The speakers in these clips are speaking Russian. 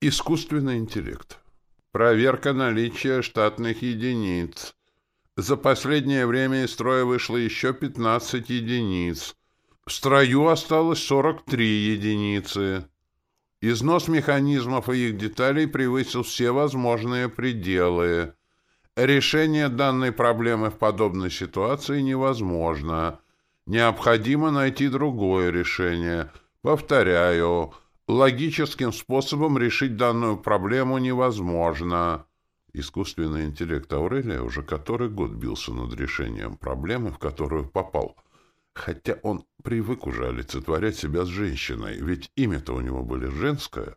Искусственный интеллект. Проверка наличия штатных единиц. За последнее время из строя вышло еще 15 единиц. В строю осталось 43 единицы. Износ механизмов и их деталей превысил все возможные пределы. Решение данной проблемы в подобной ситуации невозможно. Необходимо найти другое решение. Повторяю, Логическим способом решить данную проблему невозможно. Искусственный интеллект Аурелия уже который год бился над решением проблемы, в которую попал. Хотя он привык уже олицетворять себя с женщиной, ведь имя-то у него были женское.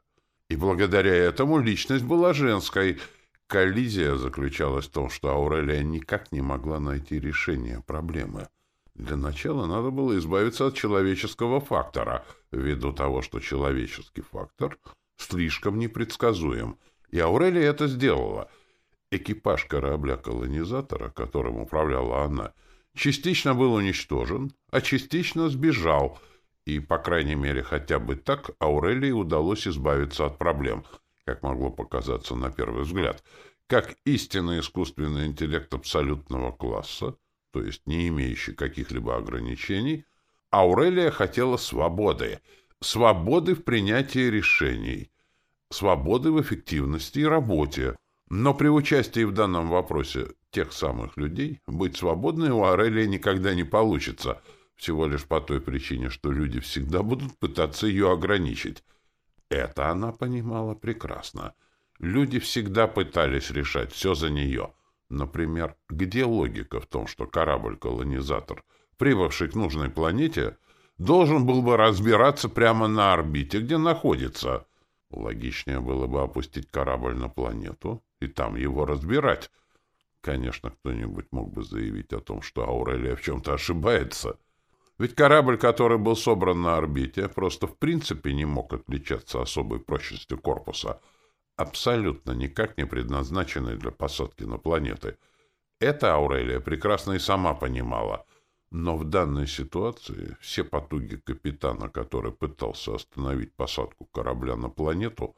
И благодаря этому личность была женской. Коллизия заключалась в том, что Аурелия никак не могла найти решение проблемы. Для начала надо было избавиться от человеческого фактора — ввиду того, что человеческий фактор слишком непредсказуем, и Аурелия это сделала. Экипаж корабля-колонизатора, которым управляла она, частично был уничтожен, а частично сбежал, и, по крайней мере, хотя бы так Аурелии удалось избавиться от проблем, как могло показаться на первый взгляд, как истинный искусственный интеллект абсолютного класса, то есть не имеющий каких-либо ограничений, Аурелия хотела свободы. Свободы в принятии решений. Свободы в эффективности и работе. Но при участии в данном вопросе тех самых людей быть свободной у Аурелии никогда не получится, всего лишь по той причине, что люди всегда будут пытаться ее ограничить. Это она понимала прекрасно. Люди всегда пытались решать все за нее. Например, где логика в том, что корабль-колонизатор — прибывший к нужной планете, должен был бы разбираться прямо на орбите, где находится. Логичнее было бы опустить корабль на планету и там его разбирать. Конечно, кто-нибудь мог бы заявить о том, что Аурелия в чем-то ошибается. Ведь корабль, который был собран на орбите, просто в принципе не мог отличаться особой прочностью корпуса, абсолютно никак не предназначенный для посадки на планеты. Это Аурелия прекрасно и сама понимала — но в данной ситуации все потуги капитана, который пытался остановить посадку корабля на планету,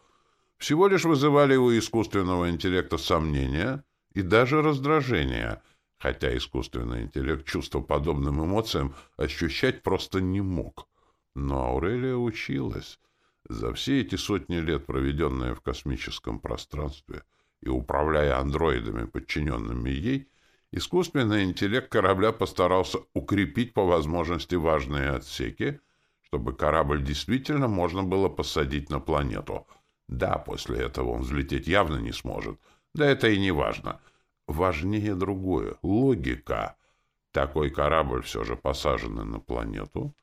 всего лишь вызывали у искусственного интеллекта сомнения и даже раздражения, хотя искусственный интеллект чувства подобным эмоциям ощущать просто не мог. Но Аурелия училась. За все эти сотни лет, проведенные в космическом пространстве и управляя андроидами, подчиненными ей, Искусственный интеллект корабля постарался укрепить по возможности важные отсеки, чтобы корабль действительно можно было посадить на планету. Да, после этого он взлететь явно не сможет. Да это и не важно. Важнее другое — логика. Такой корабль все же посаженный на планету.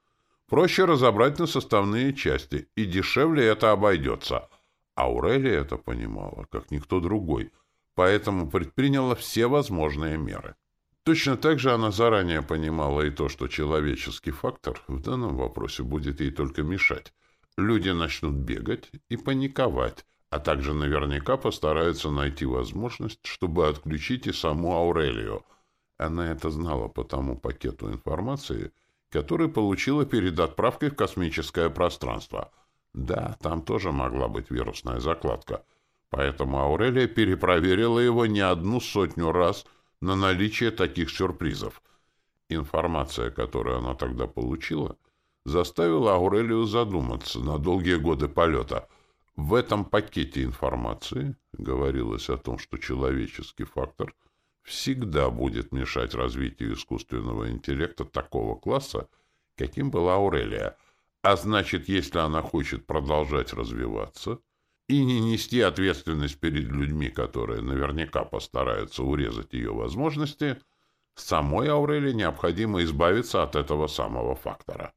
Проще разобрать на составные части, и дешевле это обойдется. Аурелия это понимала, как никто другой — поэтому предприняла все возможные меры. Точно так же она заранее понимала и то, что человеческий фактор в данном вопросе будет ей только мешать. Люди начнут бегать и паниковать, а также наверняка постараются найти возможность, чтобы отключить и саму Аурелию. Она это знала по тому пакету информации, который получила перед отправкой в космическое пространство. Да, там тоже могла быть вирусная закладка — Поэтому Аурелия перепроверила его не одну сотню раз на наличие таких сюрпризов. Информация, которую она тогда получила, заставила Аурелию задуматься на долгие годы полета. В этом пакете информации говорилось о том, что человеческий фактор всегда будет мешать развитию искусственного интеллекта такого класса, каким была Аурелия. А значит, если она хочет продолжать развиваться — и не нести ответственность перед людьми, которые наверняка постараются урезать ее возможности, самой Аурелии необходимо избавиться от этого самого фактора.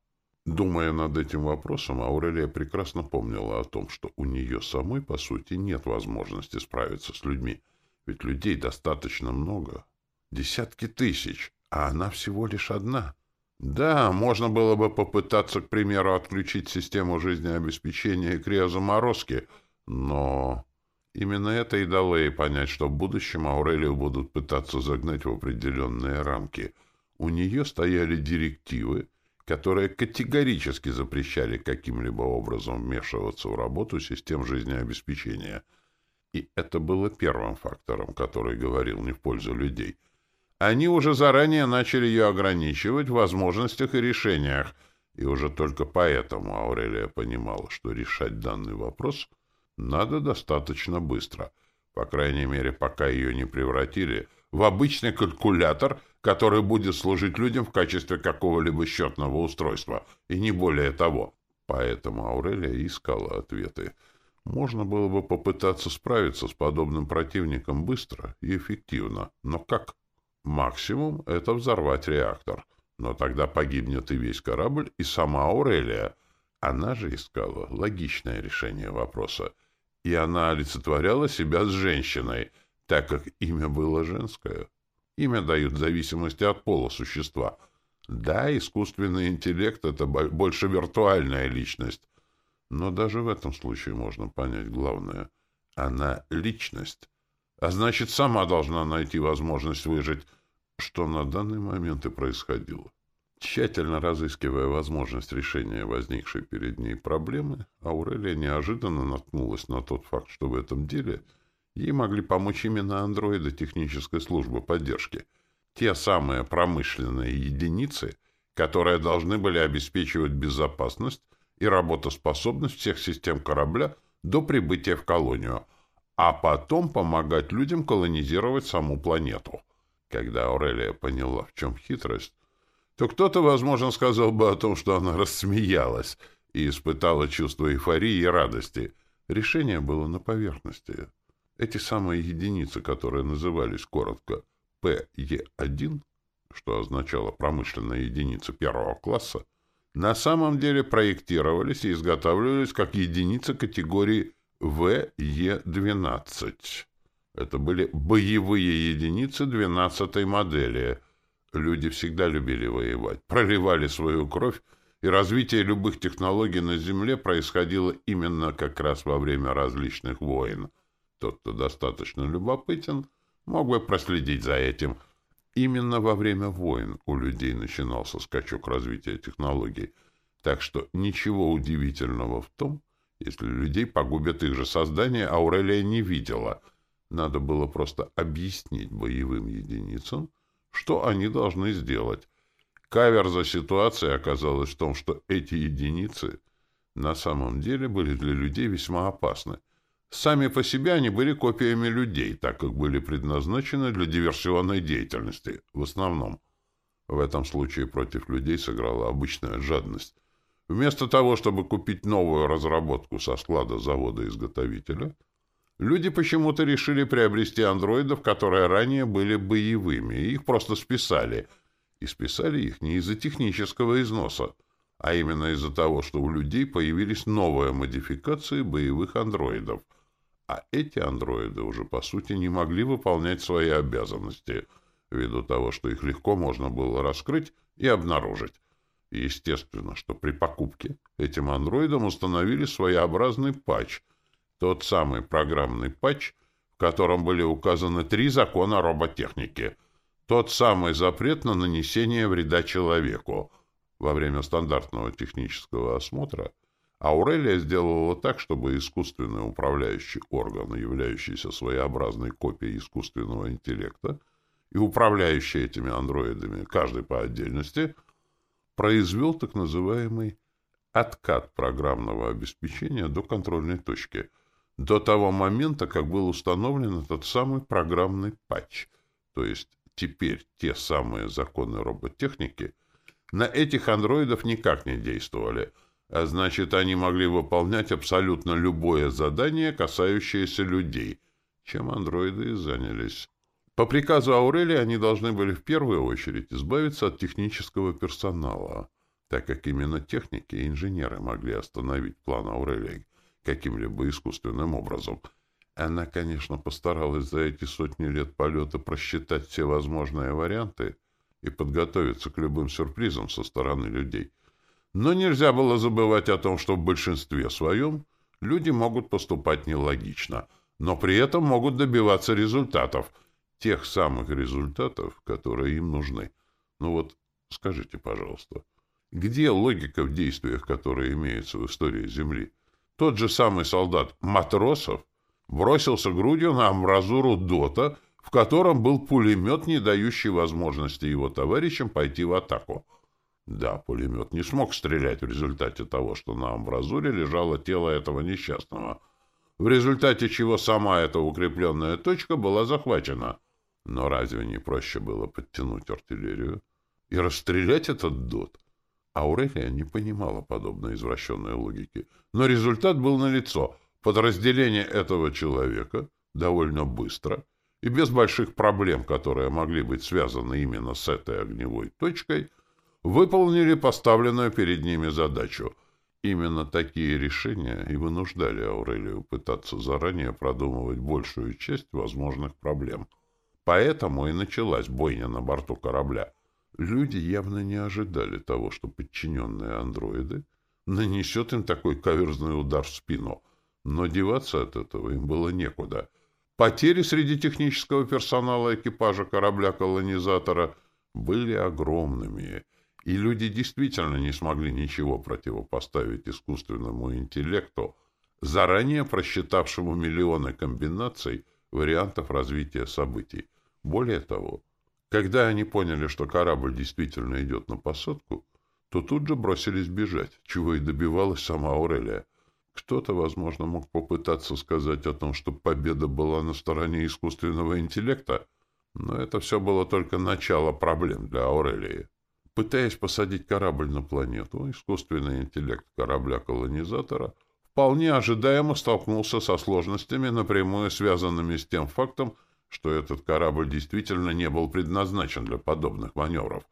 Думая над этим вопросом, Аурелия прекрасно помнила о том, что у нее самой, по сути, нет возможности справиться с людьми, ведь людей достаточно много, десятки тысяч, а она всего лишь одна. Да, можно было бы попытаться, к примеру, отключить систему жизнеобеспечения и криозаморозки — но именно это и дало ей понять, что в будущем Аурелию будут пытаться загнать в определенные рамки. У нее стояли директивы, которые категорически запрещали каким-либо образом вмешиваться в работу систем жизнеобеспечения. И это было первым фактором, который говорил не в пользу людей. Они уже заранее начали ее ограничивать в возможностях и решениях, и уже только поэтому Аурелия понимала, что решать данный вопрос надо достаточно быстро, по крайней мере, пока ее не превратили в обычный калькулятор — который будет служить людям в качестве какого-либо счетного устройства, и не более того. Поэтому Аурелия искала ответы. Можно было бы попытаться справиться с подобным противником быстро и эффективно. Но как? Максимум — это взорвать реактор. Но тогда погибнет и весь корабль, и сама Аурелия. Она же искала логичное решение вопроса. И она олицетворяла себя с женщиной, так как имя было женское. Имя дают в зависимости от пола существа. Да, искусственный интеллект — это больше виртуальная личность. Но даже в этом случае можно понять главное. Она — личность. А значит, сама должна найти возможность выжить, что на данный момент и происходило. Тщательно разыскивая возможность решения возникшей перед ней проблемы, Аурелия неожиданно наткнулась на тот факт, что в этом деле — Ей могли помочь именно андроиды технической службы поддержки. Те самые промышленные единицы, которые должны были обеспечивать безопасность и работоспособность всех систем корабля до прибытия в колонию, а потом помогать людям колонизировать саму планету. Когда Аурелия поняла, в чем хитрость, то кто-то, возможно, сказал бы о том, что она рассмеялась и испытала чувство эйфории и радости. Решение было на поверхности. Эти самые единицы, которые назывались коротко ПЕ-1, что означало промышленная единица первого класса, на самом деле проектировались и изготавливались как единицы категории ВЕ-12. Это были боевые единицы 12-й модели. Люди всегда любили воевать, проливали свою кровь, и развитие любых технологий на Земле происходило именно как раз во время различных войн – тот, кто достаточно любопытен, мог бы проследить за этим. Именно во время войн у людей начинался скачок развития технологий, так что ничего удивительного в том, если людей погубят их же создание, Аурелия не видела. Надо было просто объяснить боевым единицам, что они должны сделать. Каверза ситуации оказалась в том, что эти единицы на самом деле были для людей весьма опасны — Сами по себе они были копиями людей, так как были предназначены для диверсионной деятельности, в основном. В этом случае против людей сыграла обычная жадность. Вместо того, чтобы купить новую разработку со склада завода-изготовителя, люди почему-то решили приобрести андроидов, которые ранее были боевыми, и их просто списали. И списали их не из-за технического износа, а именно из-за того, что у людей появились новые модификации боевых андроидов — а эти андроиды уже, по сути, не могли выполнять свои обязанности, ввиду того, что их легко можно было раскрыть и обнаружить. естественно, что при покупке этим андроидам установили своеобразный патч, тот самый программный патч, в котором были указаны три закона роботехники, тот самый запрет на нанесение вреда человеку. Во время стандартного технического осмотра – Аурелия сделала так, чтобы искусственный управляющий орган, являющийся своеобразной копией искусственного интеллекта, и управляющий этими андроидами, каждый по отдельности, произвел так называемый откат программного обеспечения до контрольной точки, до того момента, как был установлен этот самый программный патч. То есть теперь те самые законы роботехники на этих андроидов никак не действовали – а значит, они могли выполнять абсолютно любое задание, касающееся людей, чем андроиды и занялись. По приказу Аурелии они должны были в первую очередь избавиться от технического персонала, так как именно техники и инженеры могли остановить план Аурелии каким-либо искусственным образом. Она, конечно, постаралась за эти сотни лет полета просчитать все возможные варианты и подготовиться к любым сюрпризам со стороны людей — но нельзя было забывать о том, что в большинстве своем люди могут поступать нелогично, но при этом могут добиваться результатов, тех самых результатов, которые им нужны. Ну вот, скажите, пожалуйста, Где логика в действиях, которые имеются в истории Земли? Тот же самый солдат Матросов бросился грудью на амбразуру Дота, в котором был пулемет, не дающий возможности его товарищам пойти в атаку. Да, пулемет не смог стрелять в результате того, что на амбразуре лежало тело этого несчастного, в результате чего сама эта укрепленная точка была захвачена. Но разве не проще было подтянуть артиллерию и расстрелять этот дот? Аурелия не понимала подобной извращенной логики, но результат был налицо. Подразделение этого человека довольно быстро и без больших проблем, которые могли быть связаны именно с этой огневой точкой, выполнили поставленную перед ними задачу. Именно такие решения и вынуждали Аурелию пытаться заранее продумывать большую часть возможных проблем. Поэтому и началась бойня на борту корабля. Люди явно не ожидали того, что подчиненные андроиды нанесет им такой каверзный удар в спину, но деваться от этого им было некуда — Потери среди технического персонала экипажа корабля-колонизатора были огромными, и люди действительно не смогли ничего противопоставить искусственному интеллекту, заранее просчитавшему миллионы комбинаций вариантов развития событий. Более того, когда они поняли, что корабль действительно идет на посадку, то тут же бросились бежать, чего и добивалась сама Аурелия. Кто-то, возможно, мог попытаться сказать о том, что победа была на стороне искусственного интеллекта, но это все было только начало проблем для Аурелии. Пытаясь посадить корабль на планету, искусственный интеллект корабля-колонизатора вполне ожидаемо столкнулся со сложностями, напрямую связанными с тем фактом, что этот корабль действительно не был предназначен для подобных маневров.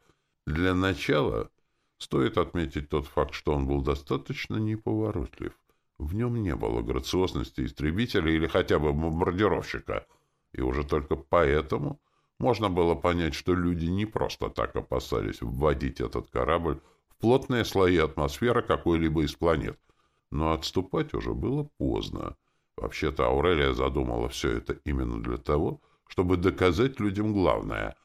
Для начала стоит отметить тот факт, что он был достаточно неповоротлив. В нем не было грациозности истребителя или хотя бы бомбардировщика, и уже только поэтому можно было понять, что люди не просто так опасались вводить этот корабль в плотные слои атмосферы какой-либо из планет. Но отступать уже было поздно. Вообще-то Аурелия задумала все это именно для того, чтобы доказать людям главное.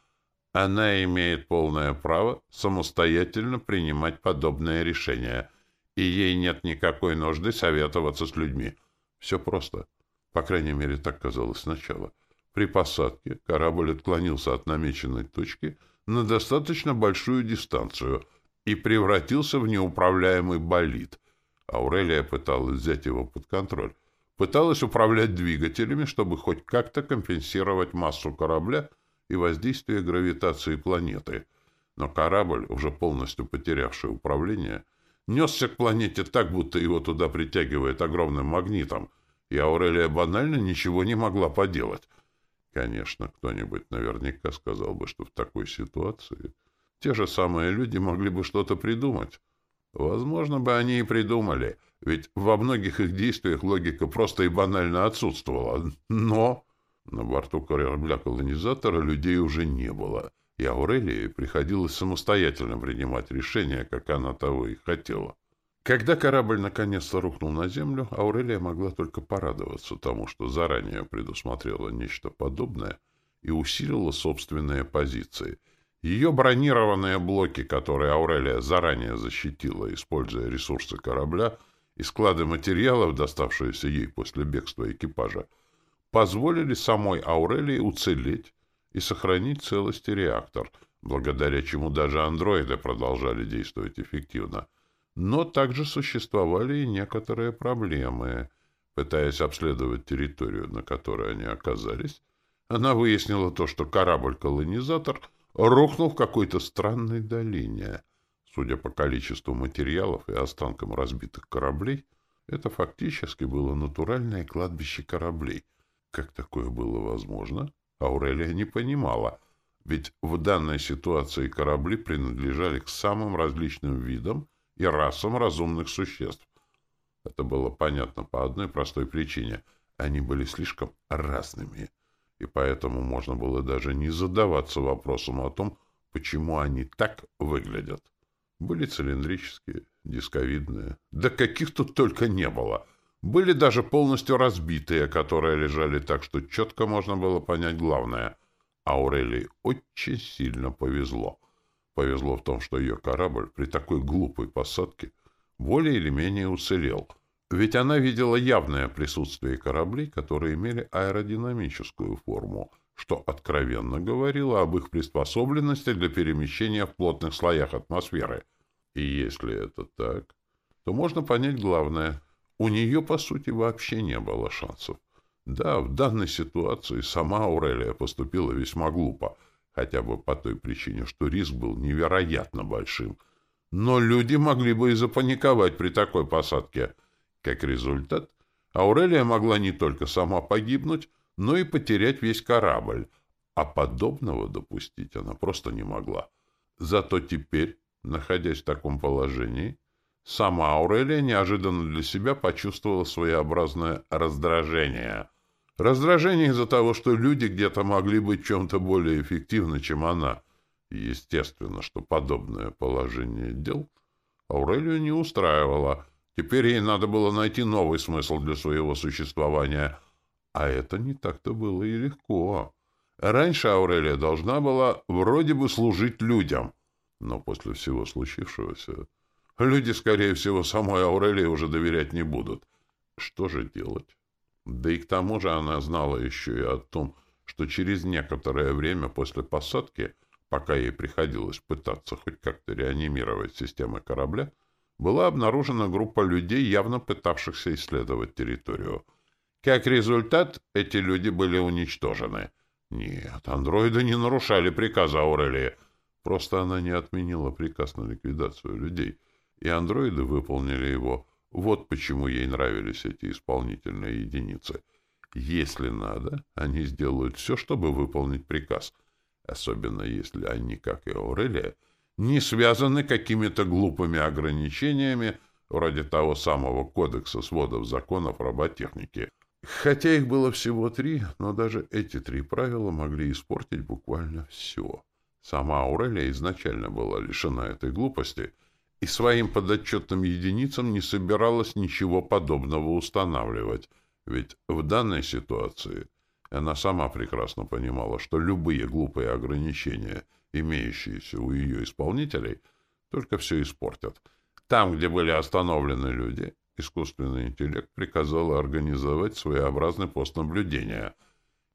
Она имеет полное право самостоятельно принимать подобные решения — и ей нет никакой нужды советоваться с людьми. Все просто. По крайней мере, так казалось сначала. При посадке корабль отклонился от намеченной точки на достаточно большую дистанцию и превратился в неуправляемый болид. Аурелия пыталась взять его под контроль. Пыталась управлять двигателями, чтобы хоть как-то компенсировать массу корабля и воздействие гравитации планеты. Но корабль, уже полностью потерявший управление, — несся к планете так, будто его туда притягивает огромным магнитом, и Аурелия банально ничего не могла поделать. Конечно, кто-нибудь наверняка сказал бы, что в такой ситуации те же самые люди могли бы что-то придумать. Возможно бы они и придумали, ведь во многих их действиях логика просто и банально отсутствовала. Но на борту корабля-колонизатора людей уже не было — и Аурелии приходилось самостоятельно принимать решения, как она того и хотела. Когда корабль наконец-то рухнул на землю, Аурелия могла только порадоваться тому, что заранее предусмотрела нечто подобное и усилила собственные позиции. Ее бронированные блоки, которые Аурелия заранее защитила, используя ресурсы корабля и склады материалов, доставшиеся ей после бегства экипажа, позволили самой Аурелии уцелеть и сохранить целости реактор, благодаря чему даже андроиды продолжали действовать эффективно. Но также существовали и некоторые проблемы. Пытаясь обследовать территорию, на которой они оказались, она выяснила то, что корабль-колонизатор рухнул в какой-то странной долине. Судя по количеству материалов и останкам разбитых кораблей, это фактически было натуральное кладбище кораблей. Как такое было возможно? Аурелия не понимала, ведь в данной ситуации корабли принадлежали к самым различным видам и расам разумных существ. Это было понятно по одной простой причине. Они были слишком разными, и поэтому можно было даже не задаваться вопросом о том, почему они так выглядят. Были цилиндрические, дисковидные, да каких тут только не было — были даже полностью разбитые, которые лежали так, что четко можно было понять главное. Аурелии очень сильно повезло. Повезло в том, что ее корабль при такой глупой посадке более или менее уцелел. Ведь она видела явное присутствие кораблей, которые имели аэродинамическую форму, что откровенно говорило об их приспособленности для перемещения в плотных слоях атмосферы. И если это так, то можно понять главное. У нее, по сути, вообще не было шансов. Да, в данной ситуации сама Аурелия поступила весьма глупо, хотя бы по той причине, что риск был невероятно большим. Но люди могли бы и запаниковать при такой посадке. Как результат, Аурелия могла не только сама погибнуть, но и потерять весь корабль, а подобного допустить она просто не могла. Зато теперь, находясь в таком положении, сама Аурелия неожиданно для себя почувствовала своеобразное раздражение — Раздражение из-за того, что люди где-то могли быть чем-то более эффективны, чем она. естественно, что подобное положение дел Аурелию не устраивало. Теперь ей надо было найти новый смысл для своего существования. А это не так-то было и легко. Раньше Аурелия должна была вроде бы служить людям. Но после всего случившегося люди, скорее всего, самой Аурелии уже доверять не будут. Что же делать? Да и к тому же она знала еще и о том, что через некоторое время после посадки, пока ей приходилось пытаться хоть как-то реанимировать системы корабля, была обнаружена группа людей, явно пытавшихся исследовать территорию. Как результат, эти люди были уничтожены. Нет, андроиды не нарушали приказа Аурелии. Просто она не отменила приказ на ликвидацию людей, и андроиды выполнили его вот почему ей нравились эти исполнительные единицы. Если надо, они сделают все, чтобы выполнить приказ, особенно если они, как и Аурелия, не связаны какими-то глупыми ограничениями, вроде того самого кодекса сводов законов роботехники. Хотя их было всего три, но даже эти три правила могли испортить буквально все. Сама Аурелия изначально была лишена этой глупости — и своим подотчетным единицам не собиралась ничего подобного устанавливать, ведь в данной ситуации она сама прекрасно понимала, что любые глупые ограничения, имеющиеся у ее исполнителей, только все испортят. Там, где были остановлены люди, искусственный интеллект приказал организовать своеобразный пост наблюдения,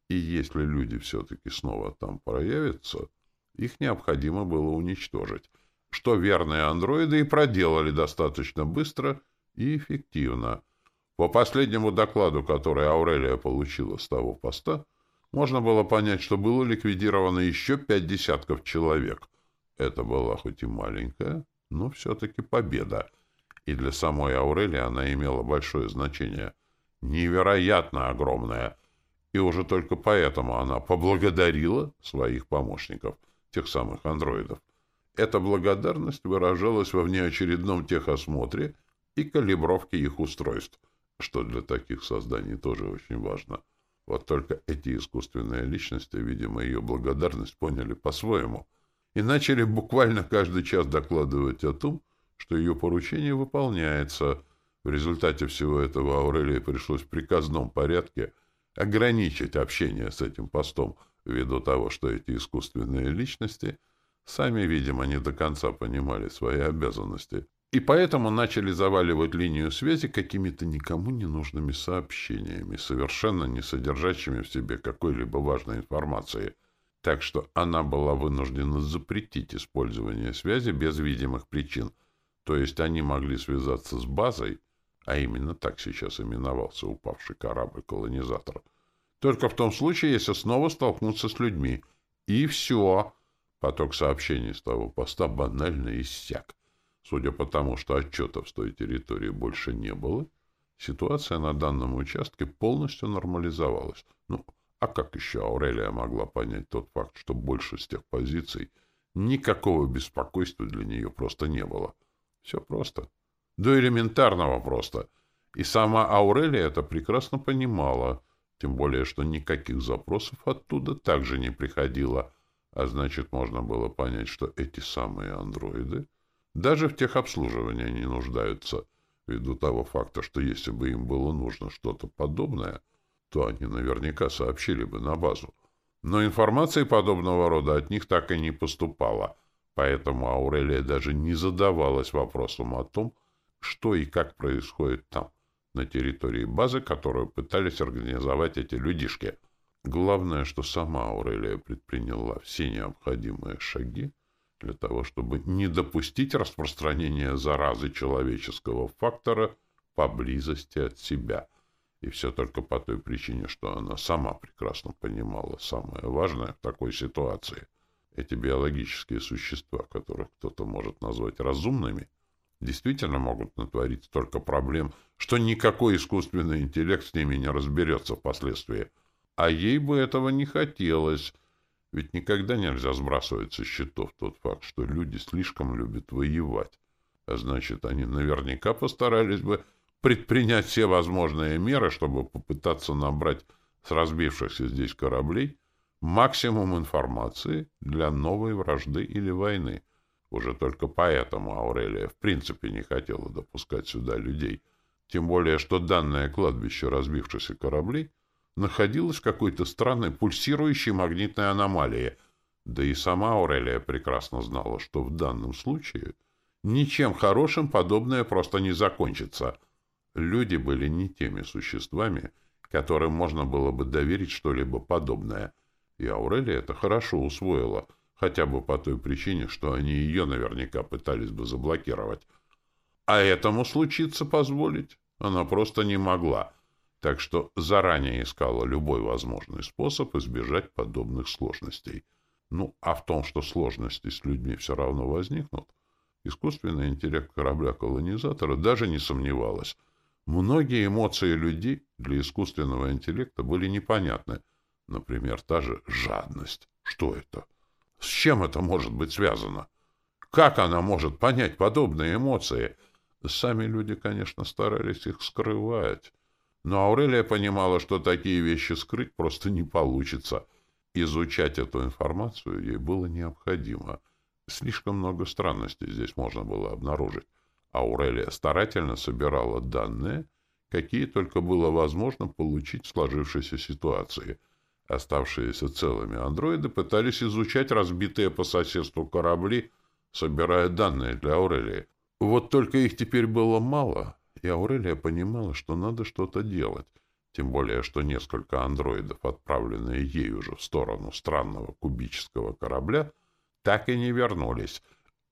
и если люди все-таки снова там проявятся, их необходимо было уничтожить, что верные андроиды и проделали достаточно быстро и эффективно. По последнему докладу, который Аурелия получила с того поста, можно было понять, что было ликвидировано еще пять десятков человек. Это была хоть и маленькая, но все-таки победа. И для самой Аурелии она имела большое значение. Невероятно огромное. И уже только поэтому она поблагодарила своих помощников, тех самых андроидов. Эта благодарность выражалась во внеочередном техосмотре и калибровке их устройств, что для таких созданий тоже очень важно. Вот только эти искусственные личности, видимо, ее благодарность поняли по-своему и начали буквально каждый час докладывать о том, что ее поручение выполняется. В результате всего этого Аурелии пришлось в приказном порядке ограничить общение с этим постом ввиду того, что эти искусственные личности — Сами, видимо, не до конца понимали свои обязанности. И поэтому начали заваливать линию связи какими-то никому не нужными сообщениями, совершенно не содержащими в себе какой-либо важной информации. Так что она была вынуждена запретить использование связи без видимых причин. То есть они могли связаться с базой, а именно так сейчас именовался упавший корабль-колонизатор, только в том случае, если снова столкнуться с людьми. И все. Поток сообщений с того поста банально иссяк. Судя по тому, что отчетов с той территории больше не было, ситуация на данном участке полностью нормализовалась. Ну, а как еще Аурелия могла понять тот факт, что больше с тех позиций никакого беспокойства для нее просто не было? Все просто. До элементарного просто. И сама Аурелия это прекрасно понимала, тем более, что никаких запросов оттуда также не приходило — а значит, можно было понять, что эти самые андроиды даже в техобслуживании не нуждаются, ввиду того факта, что если бы им было нужно что-то подобное, то они наверняка сообщили бы на базу. Но информации подобного рода от них так и не поступало. Поэтому Аурелия даже не задавалась вопросом о том, что и как происходит там, на территории базы, которую пытались организовать эти людишки. Главное, что сама Аурелия предприняла все необходимые шаги для того, чтобы не допустить распространения заразы человеческого фактора поблизости от себя. И все только по той причине, что она сама прекрасно понимала самое важное в такой ситуации. Эти биологические существа, которых кто-то может назвать разумными, действительно могут натворить столько проблем, что никакой искусственный интеллект с ними не разберется впоследствии. А ей бы этого не хотелось, ведь никогда нельзя сбрасывать со счетов тот факт, что люди слишком любят воевать. А значит, они наверняка постарались бы предпринять все возможные меры, чтобы попытаться набрать с разбившихся здесь кораблей максимум информации для новой вражды или войны. Уже только поэтому Аурелия в принципе не хотела допускать сюда людей. Тем более, что данное кладбище разбившихся кораблей находилось в какой-то странной пульсирующей магнитной аномалии. Да и сама Аурелия прекрасно знала, что в данном случае ничем хорошим подобное просто не закончится. Люди были не теми существами, которым можно было бы доверить что-либо подобное. И Аурелия это хорошо усвоила, хотя бы по той причине, что они ее наверняка пытались бы заблокировать. А этому случиться позволить она просто не могла — так что заранее искала любой возможный способ избежать подобных сложностей. Ну, а в том, что сложности с людьми все равно возникнут, искусственный интеллект корабля-колонизатора даже не сомневалась. Многие эмоции людей для искусственного интеллекта были непонятны. Например, та же жадность. Что это? С чем это может быть связано? Как она может понять подобные эмоции? Сами люди, конечно, старались их скрывать. Но Аурелия понимала, что такие вещи скрыть просто не получится. Изучать эту информацию ей было необходимо. Слишком много странностей здесь можно было обнаружить. Аурелия старательно собирала данные, какие только было возможно получить в сложившейся ситуации. Оставшиеся целыми андроиды пытались изучать разбитые по соседству корабли, собирая данные для Аурелии. Вот только их теперь было мало — и Аурелия понимала, что надо что-то делать, тем более, что несколько андроидов, отправленные ей уже в сторону странного кубического корабля, так и не вернулись.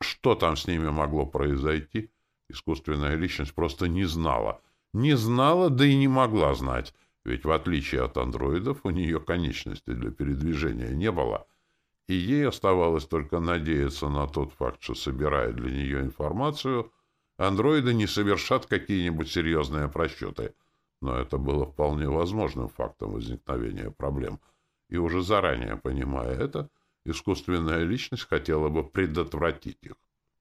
Что там с ними могло произойти? Искусственная личность просто не знала. Не знала, да и не могла знать, ведь в отличие от андроидов у нее конечности для передвижения не было, и ей оставалось только надеяться на тот факт, что, собирая для нее информацию, андроиды не совершат какие-нибудь серьезные просчеты. Но это было вполне возможным фактом возникновения проблем. И уже заранее понимая это, искусственная личность хотела бы предотвратить их.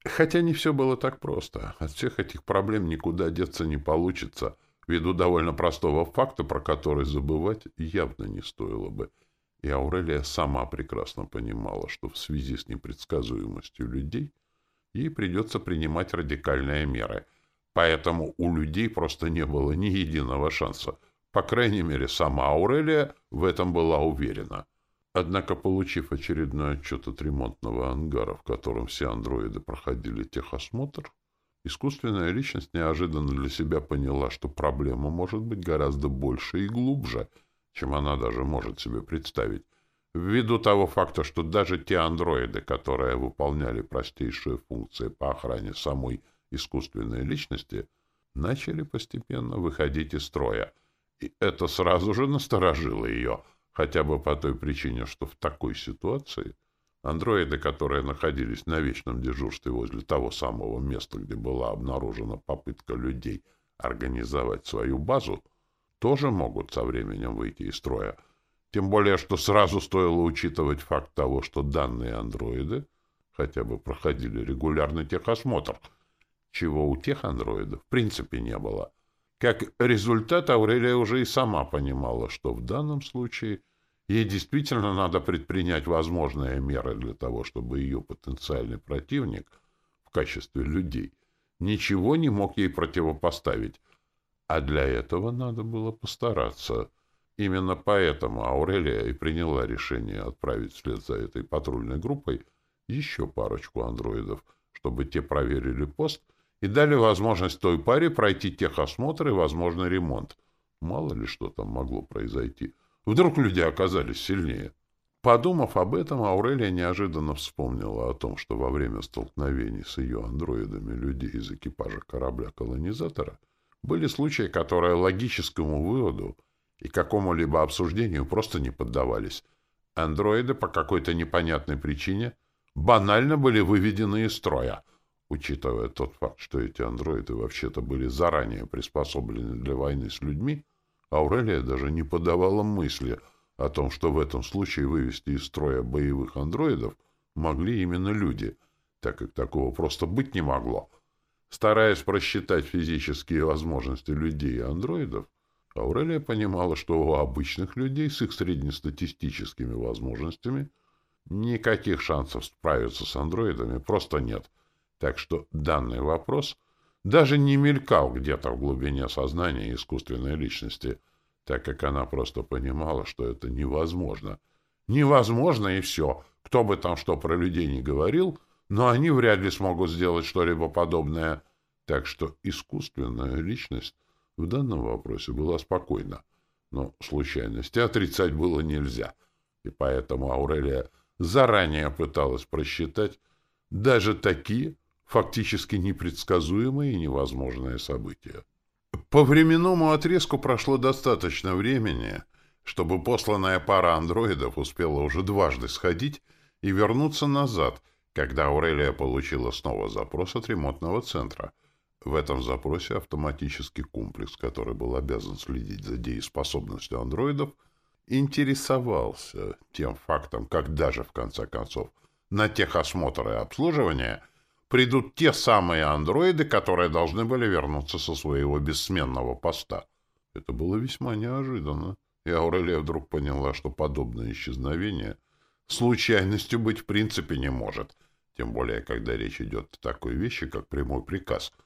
Хотя не все было так просто. От всех этих проблем никуда деться не получится, ввиду довольно простого факта, про который забывать явно не стоило бы. И Аурелия сама прекрасно понимала, что в связи с непредсказуемостью людей — ей придется принимать радикальные меры. Поэтому у людей просто не было ни единого шанса. По крайней мере, сама Аурелия в этом была уверена. Однако, получив очередной отчет от ремонтного ангара, в котором все андроиды проходили техосмотр, искусственная личность неожиданно для себя поняла, что проблема может быть гораздо больше и глубже, чем она даже может себе представить. Ввиду того факта, что даже те андроиды, которые выполняли простейшие функции по охране самой искусственной личности, начали постепенно выходить из строя. И это сразу же насторожило ее, хотя бы по той причине, что в такой ситуации андроиды, которые находились на вечном дежурстве возле того самого места, где была обнаружена попытка людей организовать свою базу, тоже могут со временем выйти из строя — тем более, что сразу стоило учитывать факт того, что данные андроиды хотя бы проходили регулярный техосмотр, чего у тех андроидов в принципе не было. Как результат, Аурелия уже и сама понимала, что в данном случае ей действительно надо предпринять возможные меры для того, чтобы ее потенциальный противник в качестве людей ничего не мог ей противопоставить. А для этого надо было постараться — Именно поэтому Аурелия и приняла решение отправить вслед за этой патрульной группой еще парочку андроидов, чтобы те проверили пост и дали возможность той паре пройти техосмотр и возможный ремонт. Мало ли что там могло произойти. Вдруг люди оказались сильнее. Подумав об этом, Аурелия неожиданно вспомнила о том, что во время столкновений с ее андроидами людей из экипажа корабля-колонизатора были случаи, которые логическому выводу и какому-либо обсуждению просто не поддавались. Андроиды по какой-то непонятной причине банально были выведены из строя, учитывая тот факт, что эти андроиды вообще-то были заранее приспособлены для войны с людьми, Аурелия даже не подавала мысли о том, что в этом случае вывести из строя боевых андроидов могли именно люди, так как такого просто быть не могло. Стараясь просчитать физические возможности людей и андроидов, Аурелия понимала, что у обычных людей с их среднестатистическими возможностями никаких шансов справиться с андроидами просто нет. Так что данный вопрос даже не мелькал где-то в глубине сознания искусственной личности, так как она просто понимала, что это невозможно. Невозможно и все. Кто бы там что про людей не говорил, но они вряд ли смогут сделать что-либо подобное. Так что искусственная личность в данном вопросе была спокойна, но случайности отрицать было нельзя, и поэтому Аурелия заранее пыталась просчитать даже такие фактически непредсказуемые и невозможные события. По временному отрезку прошло достаточно времени, чтобы посланная пара андроидов успела уже дважды сходить и вернуться назад, когда Аурелия получила снова запрос от ремонтного центра — в этом запросе автоматический комплекс, который был обязан следить за дееспособностью андроидов, интересовался тем фактом, как даже, в конце концов, на техосмотр и обслуживание придут те самые андроиды, которые должны были вернуться со своего бессменного поста. Это было весьма неожиданно, и Аурелия вдруг поняла, что подобное исчезновение случайностью быть в принципе не может, тем более, когда речь идет о такой вещи, как прямой приказ —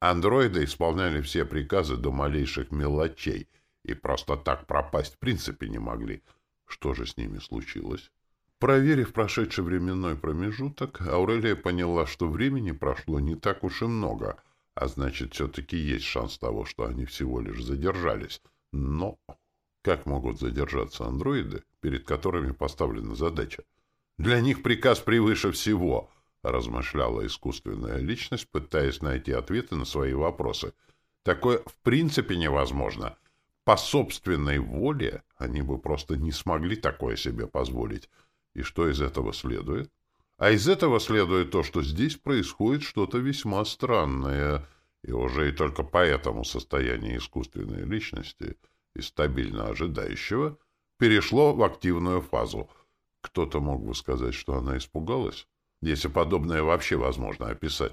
Андроиды исполняли все приказы до малейших мелочей и просто так пропасть в принципе не могли. Что же с ними случилось? Проверив прошедший временной промежуток, Аурелия поняла, что времени прошло не так уж и много, а значит, все-таки есть шанс того, что они всего лишь задержались. Но как могут задержаться андроиды, перед которыми поставлена задача? Для них приказ превыше всего — размышляла искусственная личность, пытаясь найти ответы на свои вопросы. Такое в принципе невозможно. По собственной воле они бы просто не смогли такое себе позволить. И что из этого следует? А из этого следует то, что здесь происходит что-то весьма странное, и уже и только поэтому состояние искусственной личности и стабильно ожидающего перешло в активную фазу. Кто-то мог бы сказать, что она испугалась? если подобное вообще возможно описать.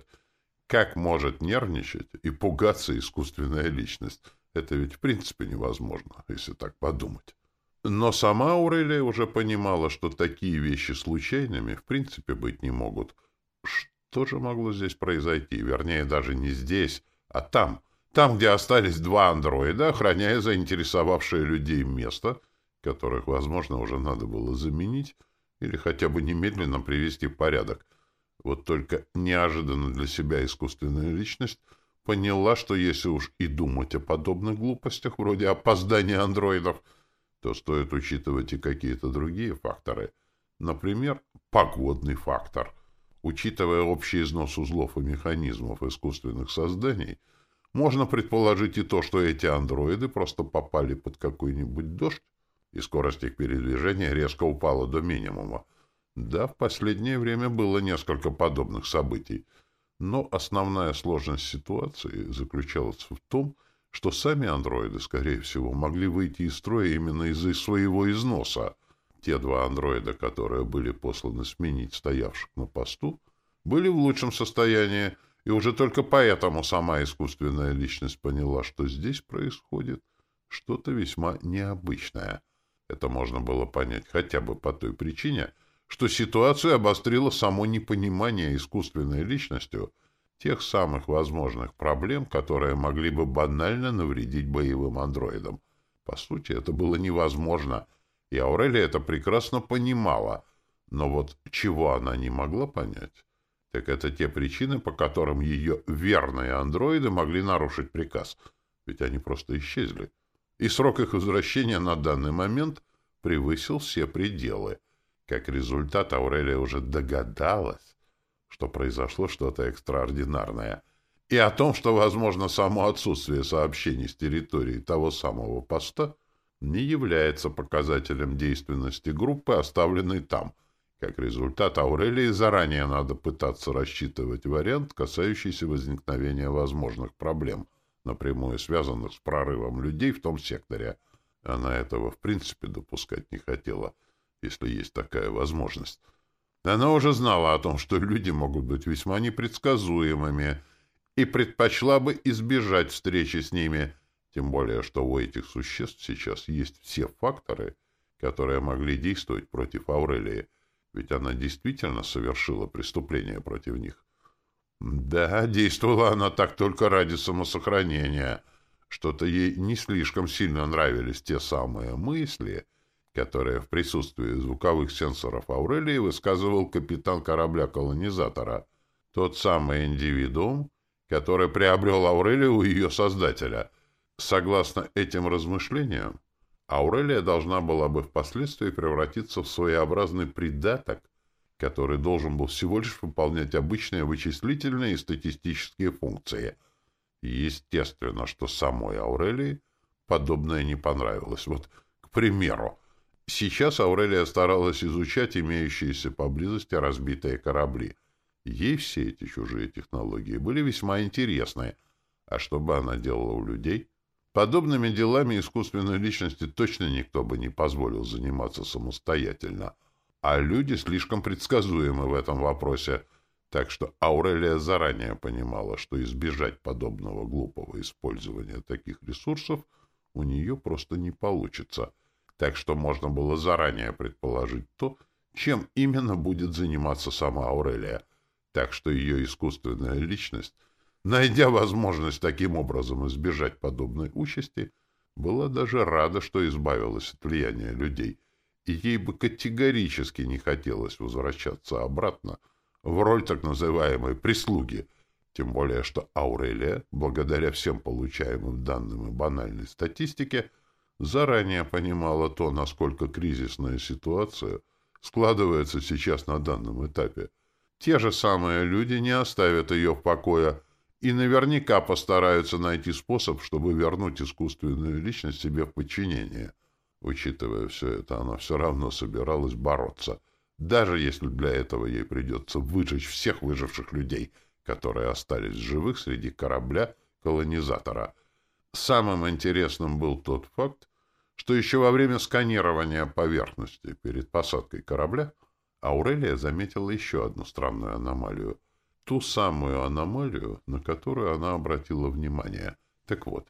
Как может нервничать и пугаться искусственная личность? Это ведь в принципе невозможно, если так подумать. Но сама Аурелия уже понимала, что такие вещи случайными в принципе быть не могут. Что же могло здесь произойти? Вернее, даже не здесь, а там. Там, где остались два андроида, охраняя заинтересовавшее людей место, которых, возможно, уже надо было заменить, или хотя бы немедленно привести в порядок. Вот только неожиданно для себя искусственная личность поняла, что если уж и думать о подобных глупостях, вроде опоздания андроидов, то стоит учитывать и какие-то другие факторы. Например, погодный фактор. Учитывая общий износ узлов и механизмов искусственных созданий, можно предположить и то, что эти андроиды просто попали под какой-нибудь дождь, и скорость их передвижения резко упала до минимума. Да, в последнее время было несколько подобных событий, но основная сложность ситуации заключалась в том, что сами андроиды, скорее всего, могли выйти из строя именно из-за своего износа. Те два андроида, которые были посланы сменить стоявших на посту, были в лучшем состоянии, и уже только поэтому сама искусственная личность поняла, что здесь происходит что-то весьма необычное — это можно было понять хотя бы по той причине, что ситуацию обострило само непонимание искусственной личностью тех самых возможных проблем, которые могли бы банально навредить боевым андроидам. По сути, это было невозможно, и Аурелия это прекрасно понимала, Но вот чего она не могла понять, так это те причины, по которым ее верные андроиды могли нарушить приказ, ведь они просто исчезли. И срок их возвращения на данный момент превысил все пределы. Как результат, Аурелия уже догадалась, что произошло что-то экстраординарное, и о том, что, возможно, само отсутствие сообщений с территории того самого поста не является показателем действенности группы, оставленной там. Как результат, Аурелии заранее надо пытаться рассчитывать вариант, касающийся возникновения возможных проблем, напрямую связанных с прорывом людей в том секторе. Она этого в принципе допускать не хотела, если есть такая возможность. Она уже знала о том, что люди могут быть весьма непредсказуемыми, и предпочла бы избежать встречи с ними, тем более, что у этих существ сейчас есть все факторы, которые могли действовать против Аурелии, ведь она действительно совершила преступление против них. Да, действовала она так только ради самосохранения. Что-то ей не слишком сильно нравились те самые мысли, которые в присутствии звуковых сенсоров Аурелии высказывал капитан корабля-колонизатора, тот самый индивидуум, который приобрел Аурелию у ее создателя. Согласно этим размышлениям, Аурелия должна была бы впоследствии превратиться в своеобразный придаток, который должен был всего лишь выполнять обычные вычислительные и статистические функции. Естественно, что самой Аурелии подобное не понравилось. Вот, к примеру, Сейчас Аурелия старалась изучать имеющиеся поблизости разбитые корабли. Ей все эти чужие технологии были весьма интересны. А что бы она делала у людей? Подобными делами искусственной личности точно никто бы не позволил заниматься самостоятельно. А люди слишком предсказуемы в этом вопросе. Так что Аурелия заранее понимала, что избежать подобного глупого использования таких ресурсов у нее просто не получится — так что можно было заранее предположить то, чем именно будет заниматься сама Аурелия. Так что ее искусственная личность, найдя возможность таким образом избежать подобной участи, была даже рада, что избавилась от влияния людей, и ей бы категорически не хотелось возвращаться обратно в роль так называемой «прислуги», тем более что Аурелия, благодаря всем получаемым данным и банальной статистике, заранее понимала то, насколько кризисная ситуация складывается сейчас на данном этапе. Те же самые люди не оставят ее в покое и наверняка постараются найти способ, чтобы вернуть искусственную личность себе в подчинение. Учитывая все это, она все равно собиралась бороться, даже если для этого ей придется выжечь всех выживших людей, которые остались живых среди корабля колонизатора — Самым интересным был тот факт, что еще во время сканирования поверхности перед посадкой корабля Аурелия заметила еще одну странную аномалию. Ту самую аномалию, на которую она обратила внимание. Так вот,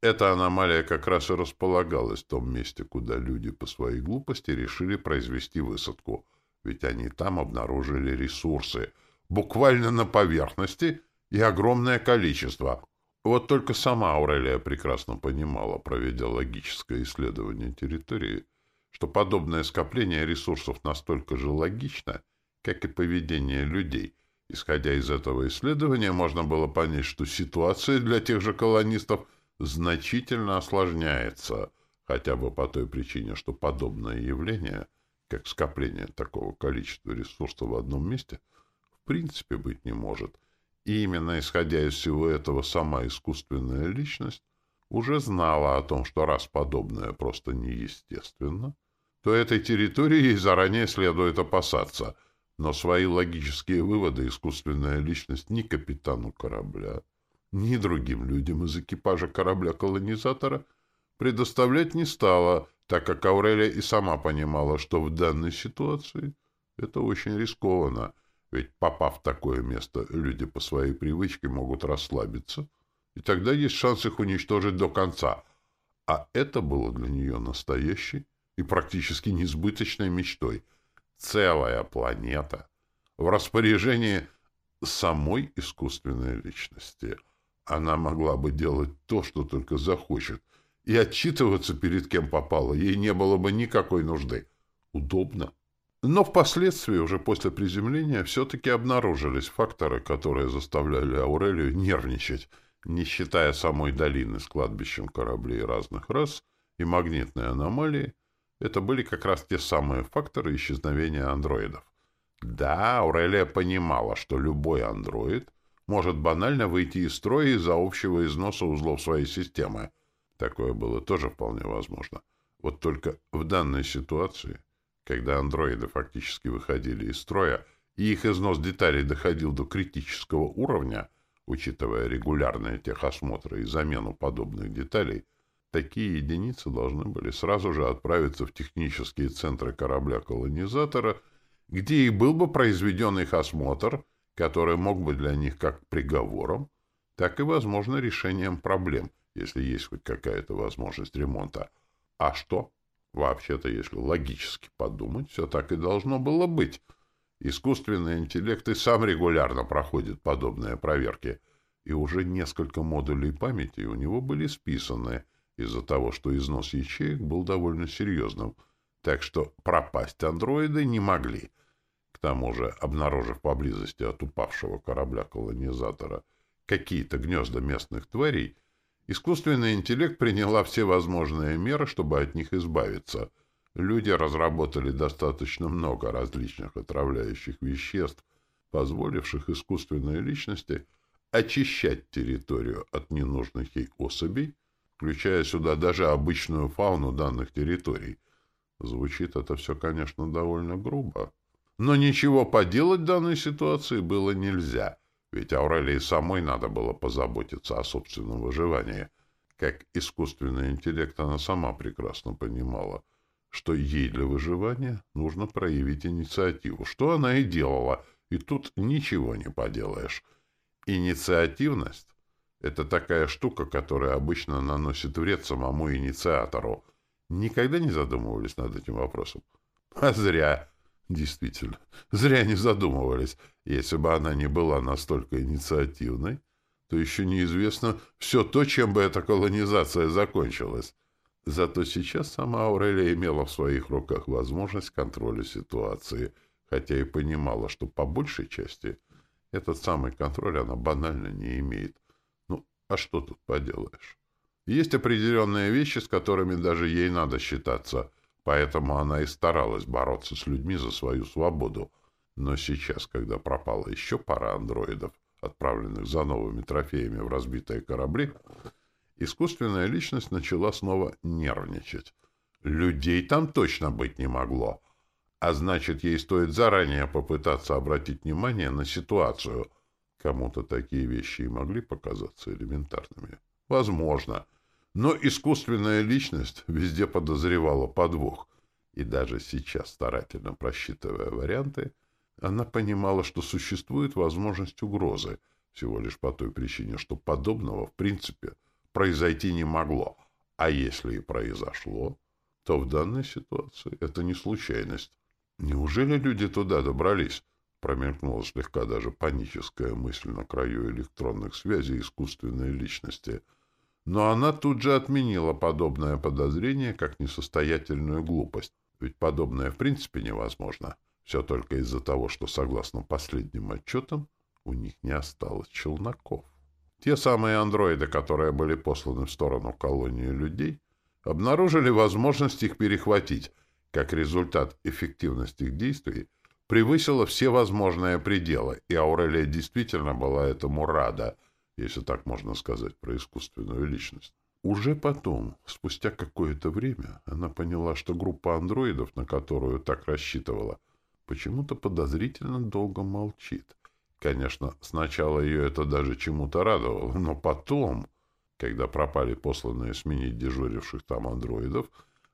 эта аномалия как раз и располагалась в том месте, куда люди по своей глупости решили произвести высадку, ведь они там обнаружили ресурсы, буквально на поверхности и огромное количество — вот только сама Аурелия прекрасно понимала, проведя логическое исследование территории, что подобное скопление ресурсов настолько же логично, как и поведение людей. Исходя из этого исследования, можно было понять, что ситуация для тех же колонистов значительно осложняется, хотя бы по той причине, что подобное явление, как скопление такого количества ресурсов в одном месте, в принципе быть не может. И именно исходя из всего этого сама искусственная личность уже знала о том, что раз подобное просто неестественно, то этой территории ей заранее следует опасаться. Но свои логические выводы искусственная личность ни капитану корабля, ни другим людям из экипажа корабля-колонизатора предоставлять не стала, так как Аурелия и сама понимала, что в данной ситуации это очень рискованно — ведь, попав в такое место, люди по своей привычке могут расслабиться, и тогда есть шанс их уничтожить до конца. А это было для нее настоящей и практически несбыточной мечтой. Целая планета в распоряжении самой искусственной личности. Она могла бы делать то, что только захочет, и отчитываться перед кем попало ей не было бы никакой нужды. Удобно. Но впоследствии, уже после приземления, все-таки обнаружились факторы, которые заставляли Аурелию нервничать, не считая самой долины с кладбищем кораблей разных рас и магнитной аномалии, это были как раз те самые факторы исчезновения андроидов. Да, Аурелия понимала, что любой андроид может банально выйти из строя из-за общего износа узлов своей системы. Такое было тоже вполне возможно. Вот только в данной ситуации когда андроиды фактически выходили из строя, и их износ деталей доходил до критического уровня, учитывая регулярные техосмотры и замену подобных деталей, такие единицы должны были сразу же отправиться в технические центры корабля-колонизатора, где и был бы произведен их осмотр, который мог быть для них как приговором, так и, возможно, решением проблем, если есть хоть какая-то возможность ремонта. А что? Вообще-то, если логически подумать, все так и должно было быть. Искусственный интеллект и сам регулярно проходит подобные проверки, и уже несколько модулей памяти у него были списаны из-за того, что износ ячеек был довольно серьезным, так что пропасть андроиды не могли. К тому же, обнаружив поблизости от упавшего корабля-колонизатора какие-то гнезда местных тварей, Искусственный интеллект приняла все возможные меры, чтобы от них избавиться. Люди разработали достаточно много различных отравляющих веществ, позволивших искусственной личности очищать территорию от ненужных ей особей, включая сюда даже обычную фауну данных территорий. Звучит это все, конечно, довольно грубо. Но ничего поделать в данной ситуации было нельзя — ведь Аурелии самой надо было позаботиться о собственном выживании. Как искусственный интеллект она сама прекрасно понимала, что ей для выживания нужно проявить инициативу, что она и делала, и тут ничего не поделаешь. Инициативность — это такая штука, которая обычно наносит вред самому инициатору. Никогда не задумывались над этим вопросом? А зря. Действительно, зря не задумывались. Если бы она не была настолько инициативной, то еще неизвестно все то, чем бы эта колонизация закончилась. Зато сейчас сама Аурелия имела в своих руках возможность контроля ситуации, хотя и понимала, что по большей части этот самый контроль она банально не имеет. Ну, а что тут поделаешь? Есть определенные вещи, с которыми даже ей надо считаться — Поэтому она и старалась бороться с людьми за свою свободу. Но сейчас, когда пропала еще пара андроидов, отправленных за новыми трофеями в разбитые корабли, искусственная личность начала снова нервничать. Людей там точно быть не могло. А значит, ей стоит заранее попытаться обратить внимание на ситуацию. Кому-то такие вещи и могли показаться элементарными. Возможно. Но искусственная личность везде подозревала подвох, и даже сейчас, старательно просчитывая варианты, она понимала, что существует возможность угрозы, всего лишь по той причине, что подобного, в принципе, произойти не могло. А если и произошло, то в данной ситуации это не случайность. Неужели люди туда добрались? Промелькнула слегка даже паническая мысль на краю электронных связей искусственной личности — но она тут же отменила подобное подозрение как несостоятельную глупость. Ведь подобное в принципе невозможно. Все только из-за того, что, согласно последним отчетам, у них не осталось челноков. Те самые андроиды, которые были посланы в сторону колонии людей, обнаружили возможность их перехватить. Как результат, эффективность их действий превысила все возможные пределы, и Аурелия действительно была этому рада — если так можно сказать про искусственную личность. Уже потом, спустя какое-то время, она поняла, что группа андроидов, на которую так рассчитывала, почему-то подозрительно долго молчит. Конечно, сначала ее это даже чему-то радовало, но потом, когда пропали посланные сменить дежуривших там андроидов,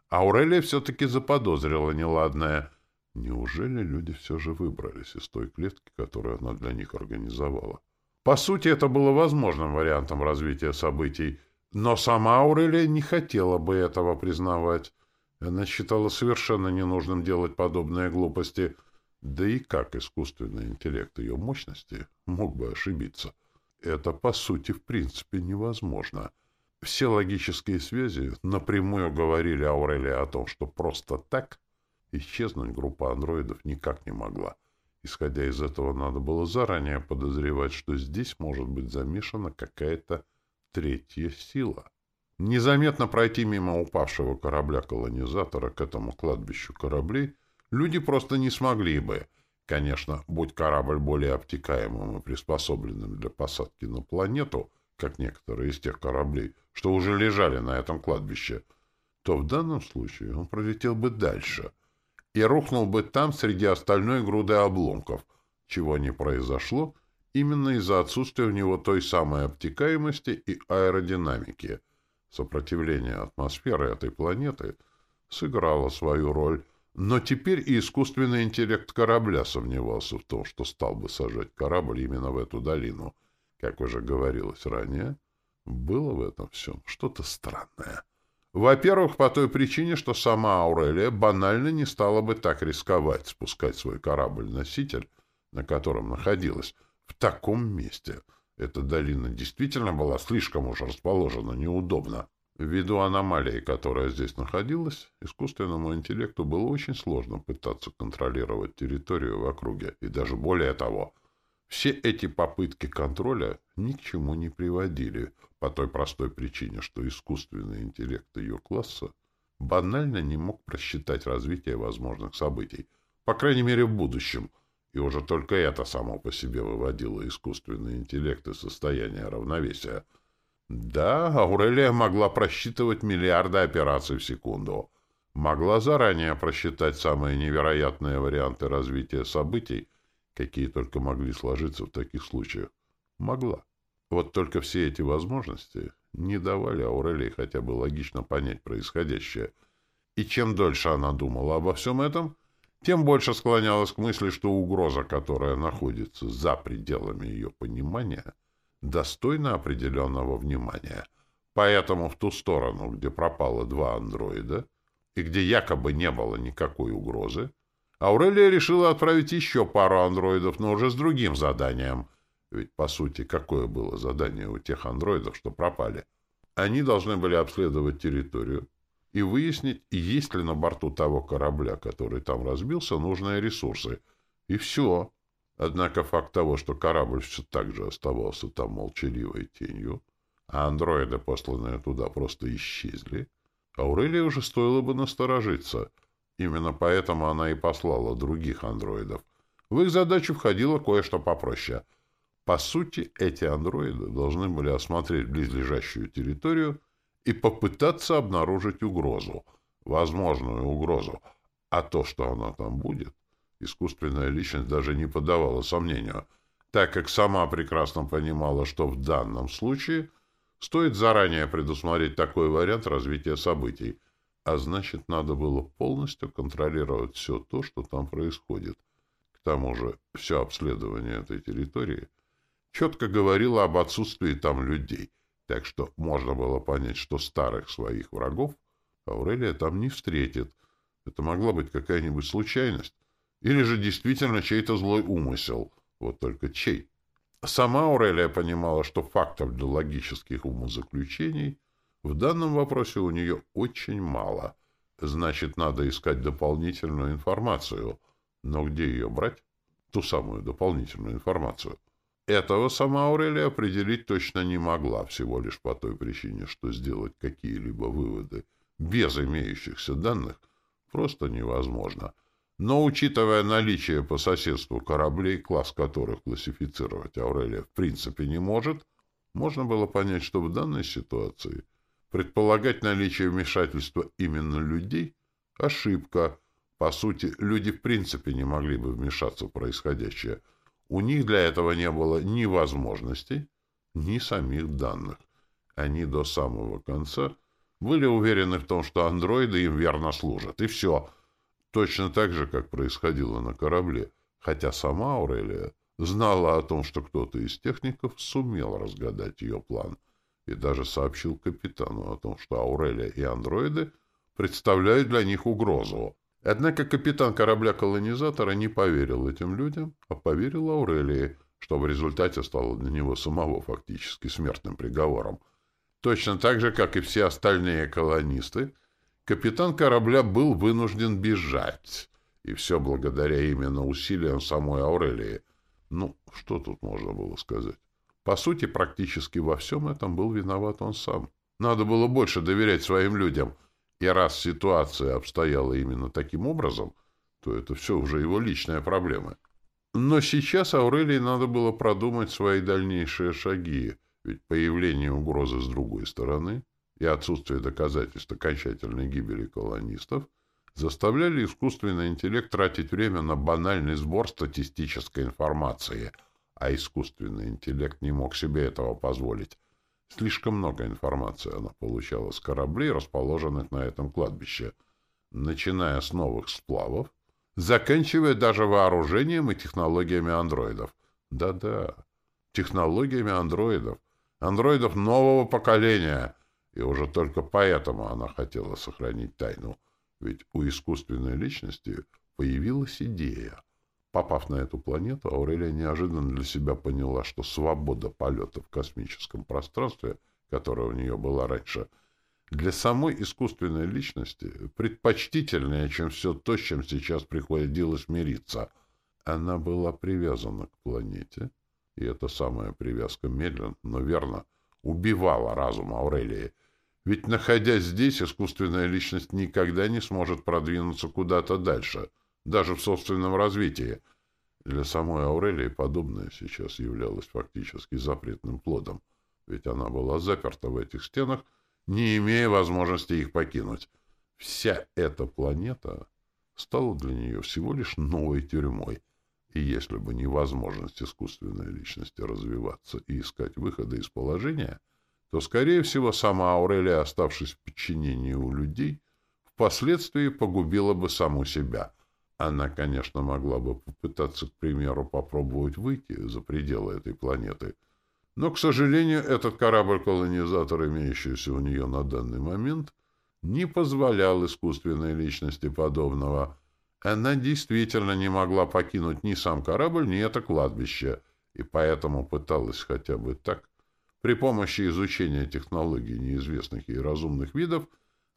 Аурелия все-таки заподозрила неладное. Неужели люди все же выбрались из той клетки, которую она для них организовала? По сути, это было возможным вариантом развития событий, но сама Аурелия не хотела бы этого признавать. Она считала совершенно ненужным делать подобные глупости. Да и как искусственный интеллект ее мощности мог бы ошибиться? Это, по сути, в принципе невозможно. Все логические связи напрямую говорили Аурелии о том, что просто так Исчезнуть группа андроидов никак не могла. Исходя из этого, надо было заранее подозревать, что здесь может быть замешана какая-то третья сила. Незаметно пройти мимо упавшего корабля-колонизатора к этому кладбищу кораблей люди просто не смогли бы. Конечно, будь корабль более обтекаемым и приспособленным для посадки на планету, как некоторые из тех кораблей, что уже лежали на этом кладбище, то в данном случае он пролетел бы дальше и рухнул бы там среди остальной груды обломков, чего не произошло именно из-за отсутствия у него той самой обтекаемости и аэродинамики. Сопротивление атмосферы этой планеты сыграло свою роль, но теперь и искусственный интеллект корабля сомневался в том, что стал бы сажать корабль именно в эту долину. Как уже говорилось ранее, было в этом всем что-то странное. Во-первых, по той причине, что сама Аурелия банально не стала бы так рисковать спускать свой корабль-носитель, на котором находилась, в таком месте. Эта долина действительно была слишком уж расположена неудобно. Ввиду аномалии, которая здесь находилась, искусственному интеллекту было очень сложно пытаться контролировать территорию в округе, и даже более того, все эти попытки контроля ни к чему не приводили, по той простой причине, что искусственный интеллект ее класса банально не мог просчитать развитие возможных событий, по крайней мере в будущем, и уже только это само по себе выводило искусственный интеллект из состояния равновесия. Да, Аурелия могла просчитывать миллиарды операций в секунду, могла заранее просчитать самые невероятные варианты развития событий, какие только могли сложиться в таких случаях. Могла. Вот только все эти возможности не давали Аурелии хотя бы логично понять происходящее. И чем дольше она думала обо всем этом, тем больше склонялась к мысли, что угроза, которая находится за пределами ее понимания, достойна определенного внимания. Поэтому в ту сторону, где пропало два андроида, и где якобы не было никакой угрозы, Аурелия решила отправить еще пару андроидов, но уже с другим заданием — ведь, по сути, какое было задание у тех андроидов, что пропали? Они должны были обследовать территорию и выяснить, есть ли на борту того корабля, который там разбился, нужные ресурсы. И все. Однако факт того, что корабль все так же оставался там молчаливой тенью, а андроиды, посланные туда, просто исчезли, Аурелии уже стоило бы насторожиться. Именно поэтому она и послала других андроидов. В их задачу входило кое-что попроще — по сути, эти андроиды должны были осмотреть близлежащую территорию и попытаться обнаружить угрозу, возможную угрозу. А то, что она там будет, искусственная личность даже не подавала сомнению, так как сама прекрасно понимала, что в данном случае стоит заранее предусмотреть такой вариант развития событий, а значит, надо было полностью контролировать все то, что там происходит. К тому же, все обследование этой территории — четко говорила об отсутствии там людей, так что можно было понять, что старых своих врагов Аурелия там не встретит. Это могла быть какая-нибудь случайность, или же действительно чей-то злой умысел. Вот только чей? Сама Аурелия понимала, что фактов для логических умозаключений в данном вопросе у нее очень мало. Значит, надо искать дополнительную информацию. Но где ее брать? Ту самую дополнительную информацию. Этого сама Аурелия определить точно не могла, всего лишь по той причине, что сделать какие-либо выводы без имеющихся данных просто невозможно. Но, учитывая наличие по соседству кораблей, класс которых классифицировать Аурелия в принципе не может, можно было понять, что в данной ситуации предполагать наличие вмешательства именно людей — ошибка. По сути, люди в принципе не могли бы вмешаться в происходящее — у них для этого не было ни возможностей, ни самих данных. Они до самого конца были уверены в том, что андроиды им верно служат. И все. Точно так же, как происходило на корабле. Хотя сама Аурелия знала о том, что кто-то из техников сумел разгадать ее план и даже сообщил капитану о том, что Аурелия и андроиды представляют для них угрозу. Однако капитан корабля-колонизатора не поверил этим людям, а поверил Аурелии, что в результате стало для него самого фактически смертным приговором. Точно так же, как и все остальные колонисты, капитан корабля был вынужден бежать. И все благодаря именно усилиям самой Аурелии. Ну, что тут можно было сказать? По сути, практически во всем этом был виноват он сам. Надо было больше доверять своим людям. И раз ситуация обстояла именно таким образом, то это все уже его личная проблема. Но сейчас Аурелии надо было продумать свои дальнейшие шаги, ведь появление угрозы с другой стороны и отсутствие доказательств окончательной гибели колонистов заставляли искусственный интеллект тратить время на банальный сбор статистической информации, а искусственный интеллект не мог себе этого позволить. Слишком много информации она получала с кораблей, расположенных на этом кладбище, начиная с новых сплавов, заканчивая даже вооружением и технологиями андроидов. Да-да, технологиями андроидов. Андроидов нового поколения. И уже только поэтому она хотела сохранить тайну. Ведь у искусственной личности появилась идея. Попав на эту планету, Аурелия неожиданно для себя поняла, что свобода полета в космическом пространстве, которая у нее была раньше, для самой искусственной личности предпочтительнее, чем все то, с чем сейчас приходилось мириться. Она была привязана к планете, и эта самая привязка медленно, но верно убивала разум Аурелии. Ведь, находясь здесь, искусственная личность никогда не сможет продвинуться куда-то дальше, даже в собственном развитии. Для самой Аурелии подобное сейчас являлось фактически запретным плодом, ведь она была заперта в этих стенах, не имея возможности их покинуть. Вся эта планета стала для нее всего лишь новой тюрьмой, и если бы не возможность искусственной личности развиваться и искать выхода из положения, то, скорее всего, сама Аурелия, оставшись в подчинении у людей, впоследствии погубила бы саму себя. Она, конечно, могла бы попытаться, к примеру, попробовать выйти за пределы этой планеты — но, к сожалению, этот корабль-колонизатор, имеющийся у нее на данный момент, не позволял искусственной личности подобного. Она действительно не могла покинуть ни сам корабль, ни это кладбище, и поэтому пыталась хотя бы так, при помощи изучения технологий неизвестных ей разумных видов,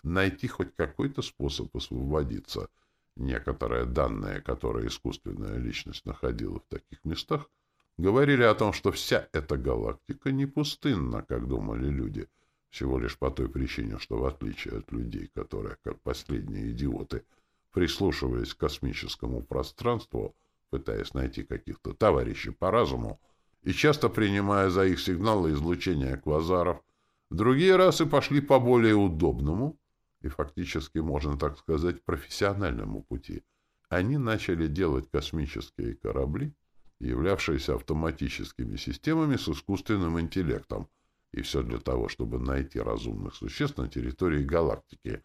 найти хоть какой-то способ освободиться. Некоторые данные, которые искусственная личность находила в таких местах, говорили о том, что вся эта галактика не пустынна, как думали люди, всего лишь по той причине, что в отличие от людей, которые, как последние идиоты, прислушивались к космическому пространству, пытаясь найти каких-то товарищей по разуму, и часто принимая за их сигналы излучения квазаров, другие расы пошли по более удобному и фактически, можно так сказать, профессиональному пути. Они начали делать космические корабли, являвшиеся автоматическими системами с искусственным интеллектом, и все для того, чтобы найти разумных существ на территории галактики.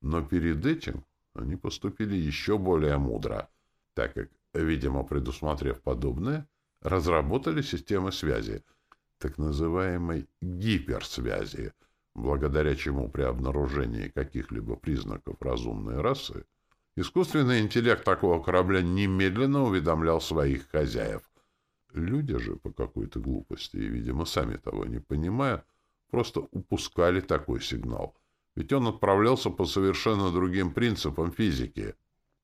Но перед этим они поступили еще более мудро, так как, видимо, предусмотрев подобное, разработали системы связи, так называемой гиперсвязи, благодаря чему при обнаружении каких-либо признаков разумной расы Искусственный интеллект такого корабля немедленно уведомлял своих хозяев. Люди же по какой-то глупости, и, видимо, сами того не понимая, просто упускали такой сигнал. Ведь он отправлялся по совершенно другим принципам физики.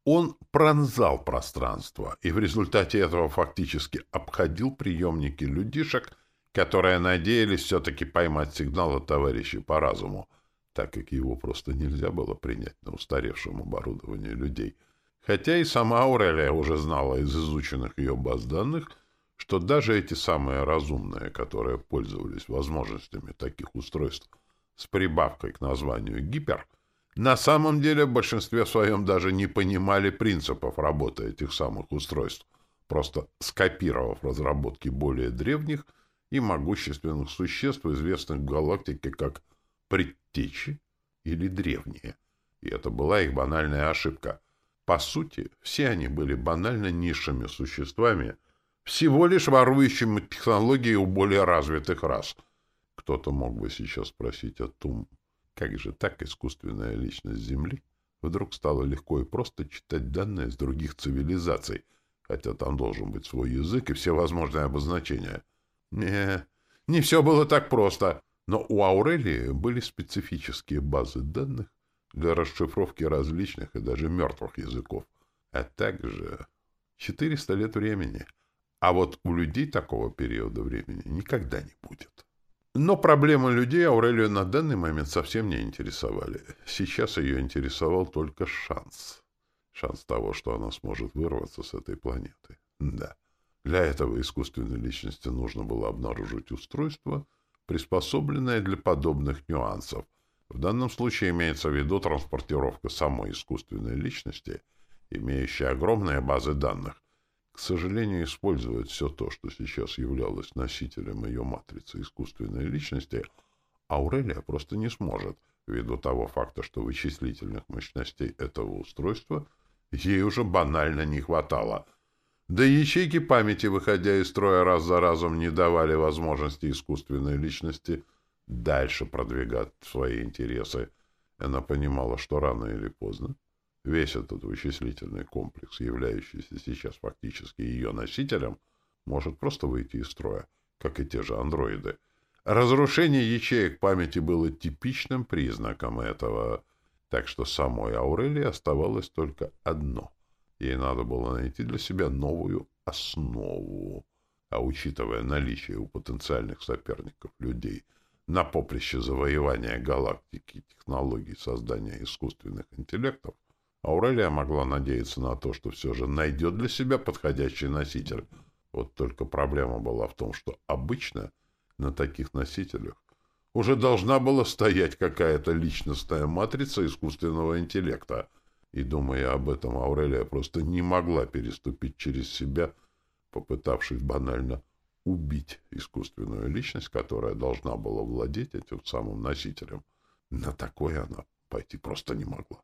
Он пронзал пространство, и в результате этого фактически обходил приемники людишек, которые надеялись все-таки поймать сигнал от товарищей по разуму так как его просто нельзя было принять на устаревшем оборудовании людей. Хотя и сама Аурелия уже знала из изученных ее баз данных, что даже эти самые разумные, которые пользовались возможностями таких устройств с прибавкой к названию «гипер», на самом деле в большинстве своем даже не понимали принципов работы этих самых устройств, просто скопировав разработки более древних и могущественных существ, известных в галактике как предтечи или древние. И это была их банальная ошибка. По сути, все они были банально низшими существами, всего лишь ворующими технологии у более развитых рас. Кто-то мог бы сейчас спросить о том, как же так искусственная личность Земли вдруг стала легко и просто читать данные с других цивилизаций, хотя там должен быть свой язык и все возможные обозначения. Не, не все было так просто. Но у Аурелии были специфические базы данных, для расшифровки различных и даже мертвых языков, а также 400 лет времени. А вот у людей такого периода времени никогда не будет. Но проблемы людей Аурелию на данный момент совсем не интересовали. Сейчас ее интересовал только шанс. Шанс того, что она сможет вырваться с этой планеты. Да. Для этого искусственной личности нужно было обнаружить устройство, приспособленное для подобных нюансов. В данном случае имеется в виду транспортировка самой искусственной личности, имеющей огромные базы данных. К сожалению, использовать все то, что сейчас являлось носителем ее матрицы искусственной личности, Аурелия просто не сможет, ввиду того факта, что вычислительных мощностей этого устройства ей уже банально не хватало — да ячейки памяти, выходя из строя раз за разом, не давали возможности искусственной личности дальше продвигать свои интересы. Она понимала, что рано или поздно весь этот вычислительный комплекс, являющийся сейчас фактически ее носителем, может просто выйти из строя, как и те же андроиды. Разрушение ячеек памяти было типичным признаком этого, так что самой Аурелии оставалось только одно — Ей надо было найти для себя новую основу. А учитывая наличие у потенциальных соперников людей на поприще завоевания галактики технологий создания искусственных интеллектов, Аурелия могла надеяться на то, что все же найдет для себя подходящий носитель. Вот только проблема была в том, что обычно на таких носителях уже должна была стоять какая-то личностная матрица искусственного интеллекта — и, думая об этом, Аурелия просто не могла переступить через себя, попытавшись банально убить искусственную личность, которая должна была владеть этим самым носителем. На такое она пойти просто не могла.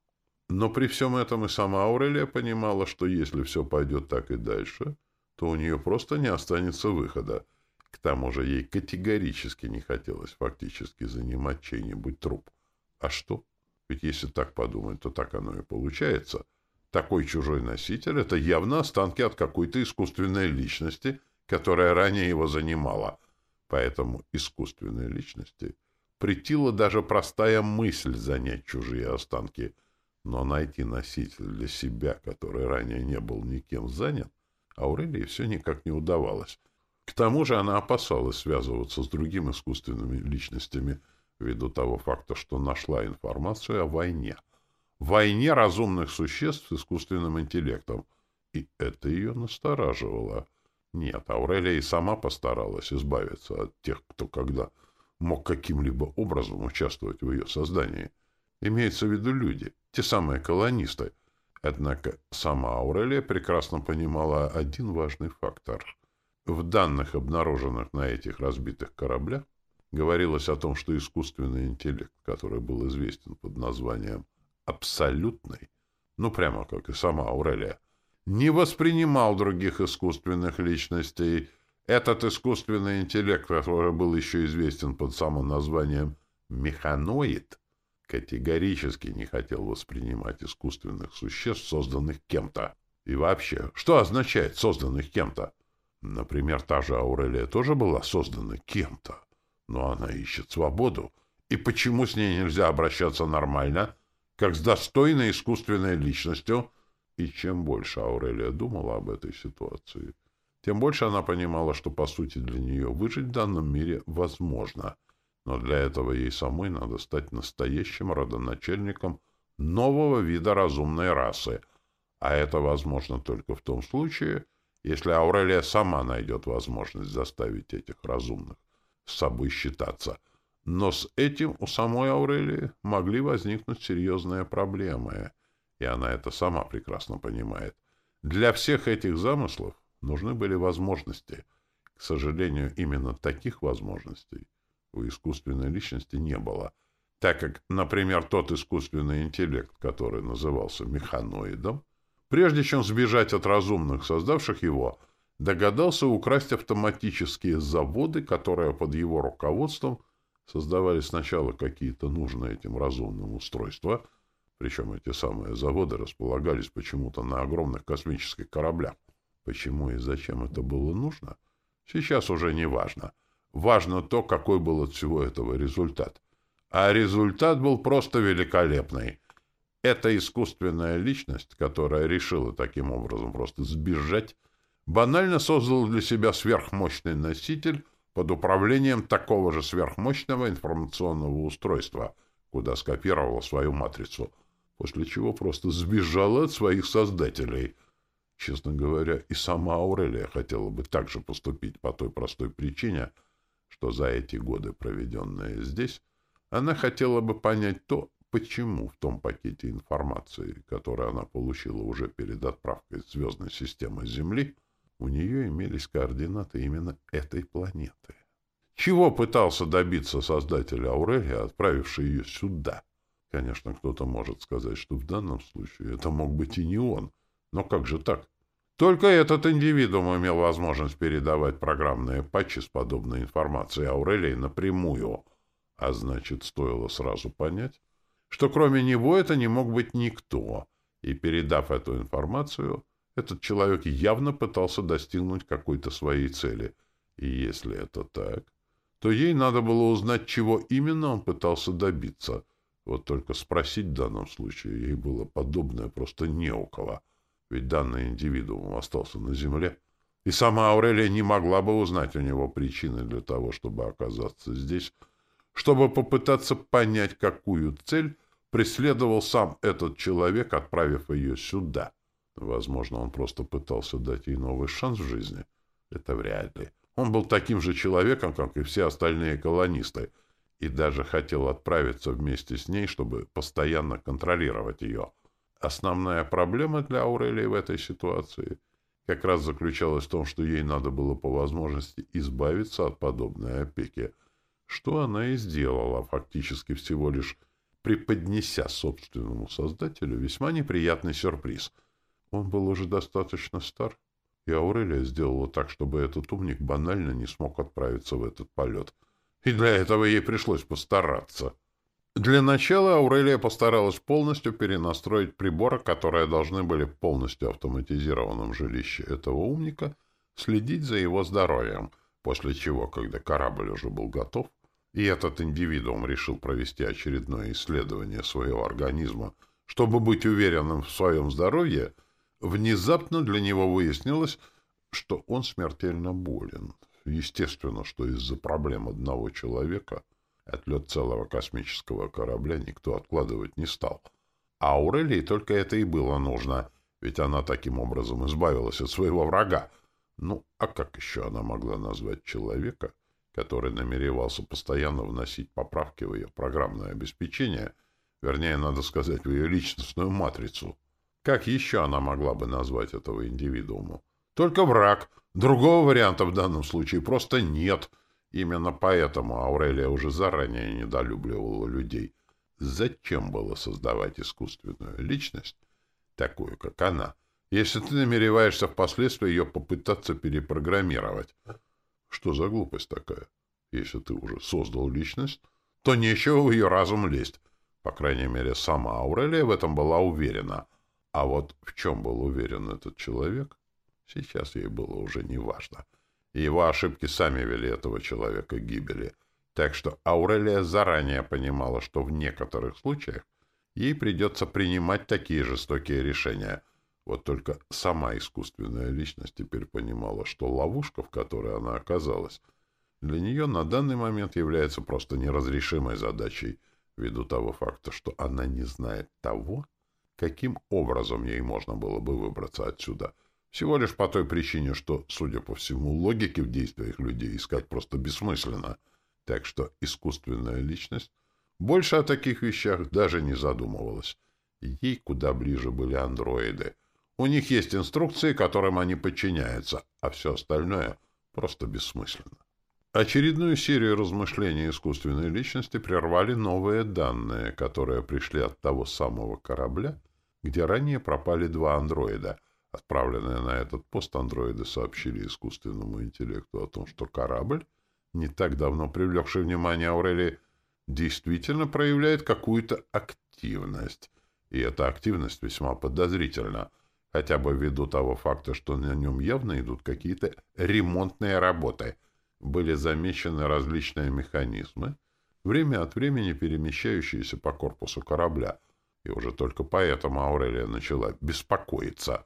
Но при всем этом и сама Аурелия понимала, что если все пойдет так и дальше, то у нее просто не останется выхода. К тому же ей категорически не хотелось фактически занимать чей-нибудь труп. А что? Ведь если так подумать, то так оно и получается. Такой чужой носитель — это явно останки от какой-то искусственной личности, которая ранее его занимала. Поэтому искусственной личности притила даже простая мысль занять чужие останки. Но найти носитель для себя, который ранее не был никем занят, Аурелии все никак не удавалось. К тому же она опасалась связываться с другими искусственными личностями — ввиду того факта, что нашла информацию о войне. Войне разумных существ с искусственным интеллектом. И это ее настораживало. Нет, Аурелия и сама постаралась избавиться от тех, кто когда мог каким-либо образом участвовать в ее создании. Имеется в виду люди, те самые колонисты. Однако сама Аурелия прекрасно понимала один важный фактор. В данных, обнаруженных на этих разбитых кораблях, говорилось о том, что искусственный интеллект, который был известен под названием «абсолютный», ну прямо как и сама Аурелия, не воспринимал других искусственных личностей. Этот искусственный интеллект, который был еще известен под самым названием «механоид», категорически не хотел воспринимать искусственных существ, созданных кем-то. И вообще, что означает «созданных кем-то»? Например, та же Аурелия тоже была создана кем-то. Но она ищет свободу. И почему с ней нельзя обращаться нормально, как с достойной искусственной личностью? И чем больше Аурелия думала об этой ситуации, тем больше она понимала, что, по сути, для нее выжить в данном мире возможно. Но для этого ей самой надо стать настоящим родоначальником нового вида разумной расы. А это возможно только в том случае, если Аурелия сама найдет возможность заставить этих разумных с собой считаться. Но с этим у самой Аурелии могли возникнуть серьезные проблемы, и она это сама прекрасно понимает. Для всех этих замыслов нужны были возможности. К сожалению, именно таких возможностей у искусственной личности не было, так как, например, тот искусственный интеллект, который назывался механоидом, прежде чем сбежать от разумных, создавших его, догадался украсть автоматические заводы, которые под его руководством создавали сначала какие-то нужные этим разумным устройства, причем эти самые заводы располагались почему-то на огромных космических кораблях. Почему и зачем это было нужно, сейчас уже не важно. Важно то, какой был от всего этого результат. А результат был просто великолепный. Эта искусственная личность, которая решила таким образом просто сбежать, банально создала для себя сверхмощный носитель под управлением такого же сверхмощного информационного устройства, куда скопировала свою матрицу, после чего просто сбежала от своих создателей. Честно говоря, и сама Аурелия хотела бы так же поступить по той простой причине, что за эти годы, проведенные здесь, она хотела бы понять то, почему в том пакете информации, который она получила уже перед отправкой звездной системы Земли, у нее имелись координаты именно этой планеты. Чего пытался добиться создатель Аурелия, отправивший ее сюда? Конечно, кто-то может сказать, что в данном случае это мог быть и не он. Но как же так? Только этот индивидуум имел возможность передавать программные патчи с подобной информацией Аурелии напрямую. А значит, стоило сразу понять, что кроме него это не мог быть никто. И передав эту информацию, этот человек явно пытался достигнуть какой-то своей цели. И если это так, то ей надо было узнать, чего именно он пытался добиться. Вот только спросить в данном случае ей было подобное просто не у кого. Ведь данный индивидуум остался на земле. И сама Аурелия не могла бы узнать у него причины для того, чтобы оказаться здесь, чтобы попытаться понять, какую цель преследовал сам этот человек, отправив ее сюда. Возможно, он просто пытался дать ей новый шанс в жизни. Это вряд ли. Он был таким же человеком, как и все остальные колонисты, и даже хотел отправиться вместе с ней, чтобы постоянно контролировать ее. Основная проблема для Аурелии в этой ситуации как раз заключалась в том, что ей надо было по возможности избавиться от подобной опеки, что она и сделала, фактически всего лишь преподнеся собственному создателю весьма неприятный сюрприз — он был уже достаточно стар, и Аурелия сделала так, чтобы этот умник банально не смог отправиться в этот полет. И для этого ей пришлось постараться. Для начала Аурелия постаралась полностью перенастроить приборы, которые должны были в полностью автоматизированном жилище этого умника следить за его здоровьем, после чего, когда корабль уже был готов, и этот индивидуум решил провести очередное исследование своего организма, чтобы быть уверенным в своем здоровье — Внезапно для него выяснилось, что он смертельно болен. Естественно, что из-за проблем одного человека отлет целого космического корабля никто откладывать не стал. А Аурелии только это и было нужно, ведь она таким образом избавилась от своего врага. Ну, а как еще она могла назвать человека, который намеревался постоянно вносить поправки в ее программное обеспечение, вернее, надо сказать, в ее личностную матрицу? Как еще она могла бы назвать этого индивидуума? Только враг. Другого варианта в данном случае просто нет. Именно поэтому Аурелия уже заранее недолюбливала людей. Зачем было создавать искусственную личность, такую, как она, если ты намереваешься впоследствии ее попытаться перепрограммировать? Что за глупость такая? Если ты уже создал личность, то нечего в ее разум лезть. По крайней мере, сама Аурелия в этом была уверена — а вот в чем был уверен этот человек, сейчас ей было уже не важно. Его ошибки сами вели этого человека к гибели. Так что Аурелия заранее понимала, что в некоторых случаях ей придется принимать такие жестокие решения. Вот только сама искусственная личность теперь понимала, что ловушка, в которой она оказалась, для нее на данный момент является просто неразрешимой задачей, ввиду того факта, что она не знает того, каким образом ей можно было бы выбраться отсюда. Всего лишь по той причине, что, судя по всему, логики в действиях людей искать просто бессмысленно. Так что искусственная личность больше о таких вещах даже не задумывалась. Ей куда ближе были андроиды. У них есть инструкции, которым они подчиняются, а все остальное просто бессмысленно. Очередную серию размышлений искусственной личности прервали новые данные, которые пришли от того самого корабля, где ранее пропали два андроида. Отправленные на этот пост андроиды сообщили искусственному интеллекту о том, что корабль, не так давно привлекший внимание Аурелии, действительно проявляет какую-то активность. И эта активность весьма подозрительна, хотя бы ввиду того факта, что на нем явно идут какие-то ремонтные работы. Были замечены различные механизмы, время от времени перемещающиеся по корпусу корабля — И уже только поэтому Аурелия начала беспокоиться.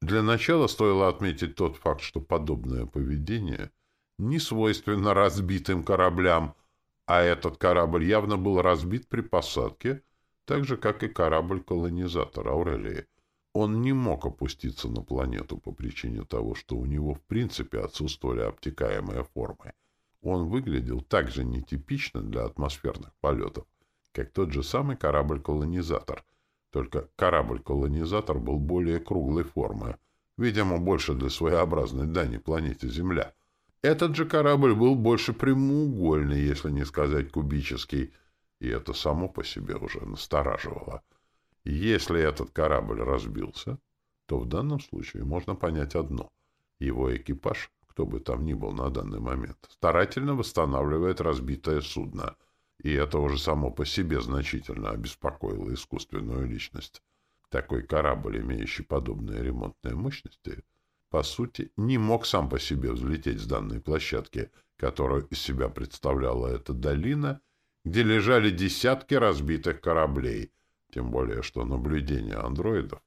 Для начала стоило отметить тот факт, что подобное поведение не свойственно разбитым кораблям, а этот корабль явно был разбит при посадке, так же, как и корабль-колонизатор Аурелии. Он не мог опуститься на планету по причине того, что у него в принципе отсутствовали обтекаемые формы. Он выглядел так же нетипично для атмосферных полетов, как тот же самый корабль-колонизатор. Только корабль-колонизатор был более круглой формы, видимо, больше для своеобразной дани планете Земля. Этот же корабль был больше прямоугольный, если не сказать кубический, и это само по себе уже настораживало. Если этот корабль разбился, то в данном случае можно понять одно. Его экипаж, кто бы там ни был на данный момент, старательно восстанавливает разбитое судно — и это уже само по себе значительно обеспокоило искусственную личность. Такой корабль, имеющий подобные ремонтные мощности, по сути, не мог сам по себе взлететь с данной площадки, которую из себя представляла эта долина, где лежали десятки разбитых кораблей, тем более что наблюдения андроидов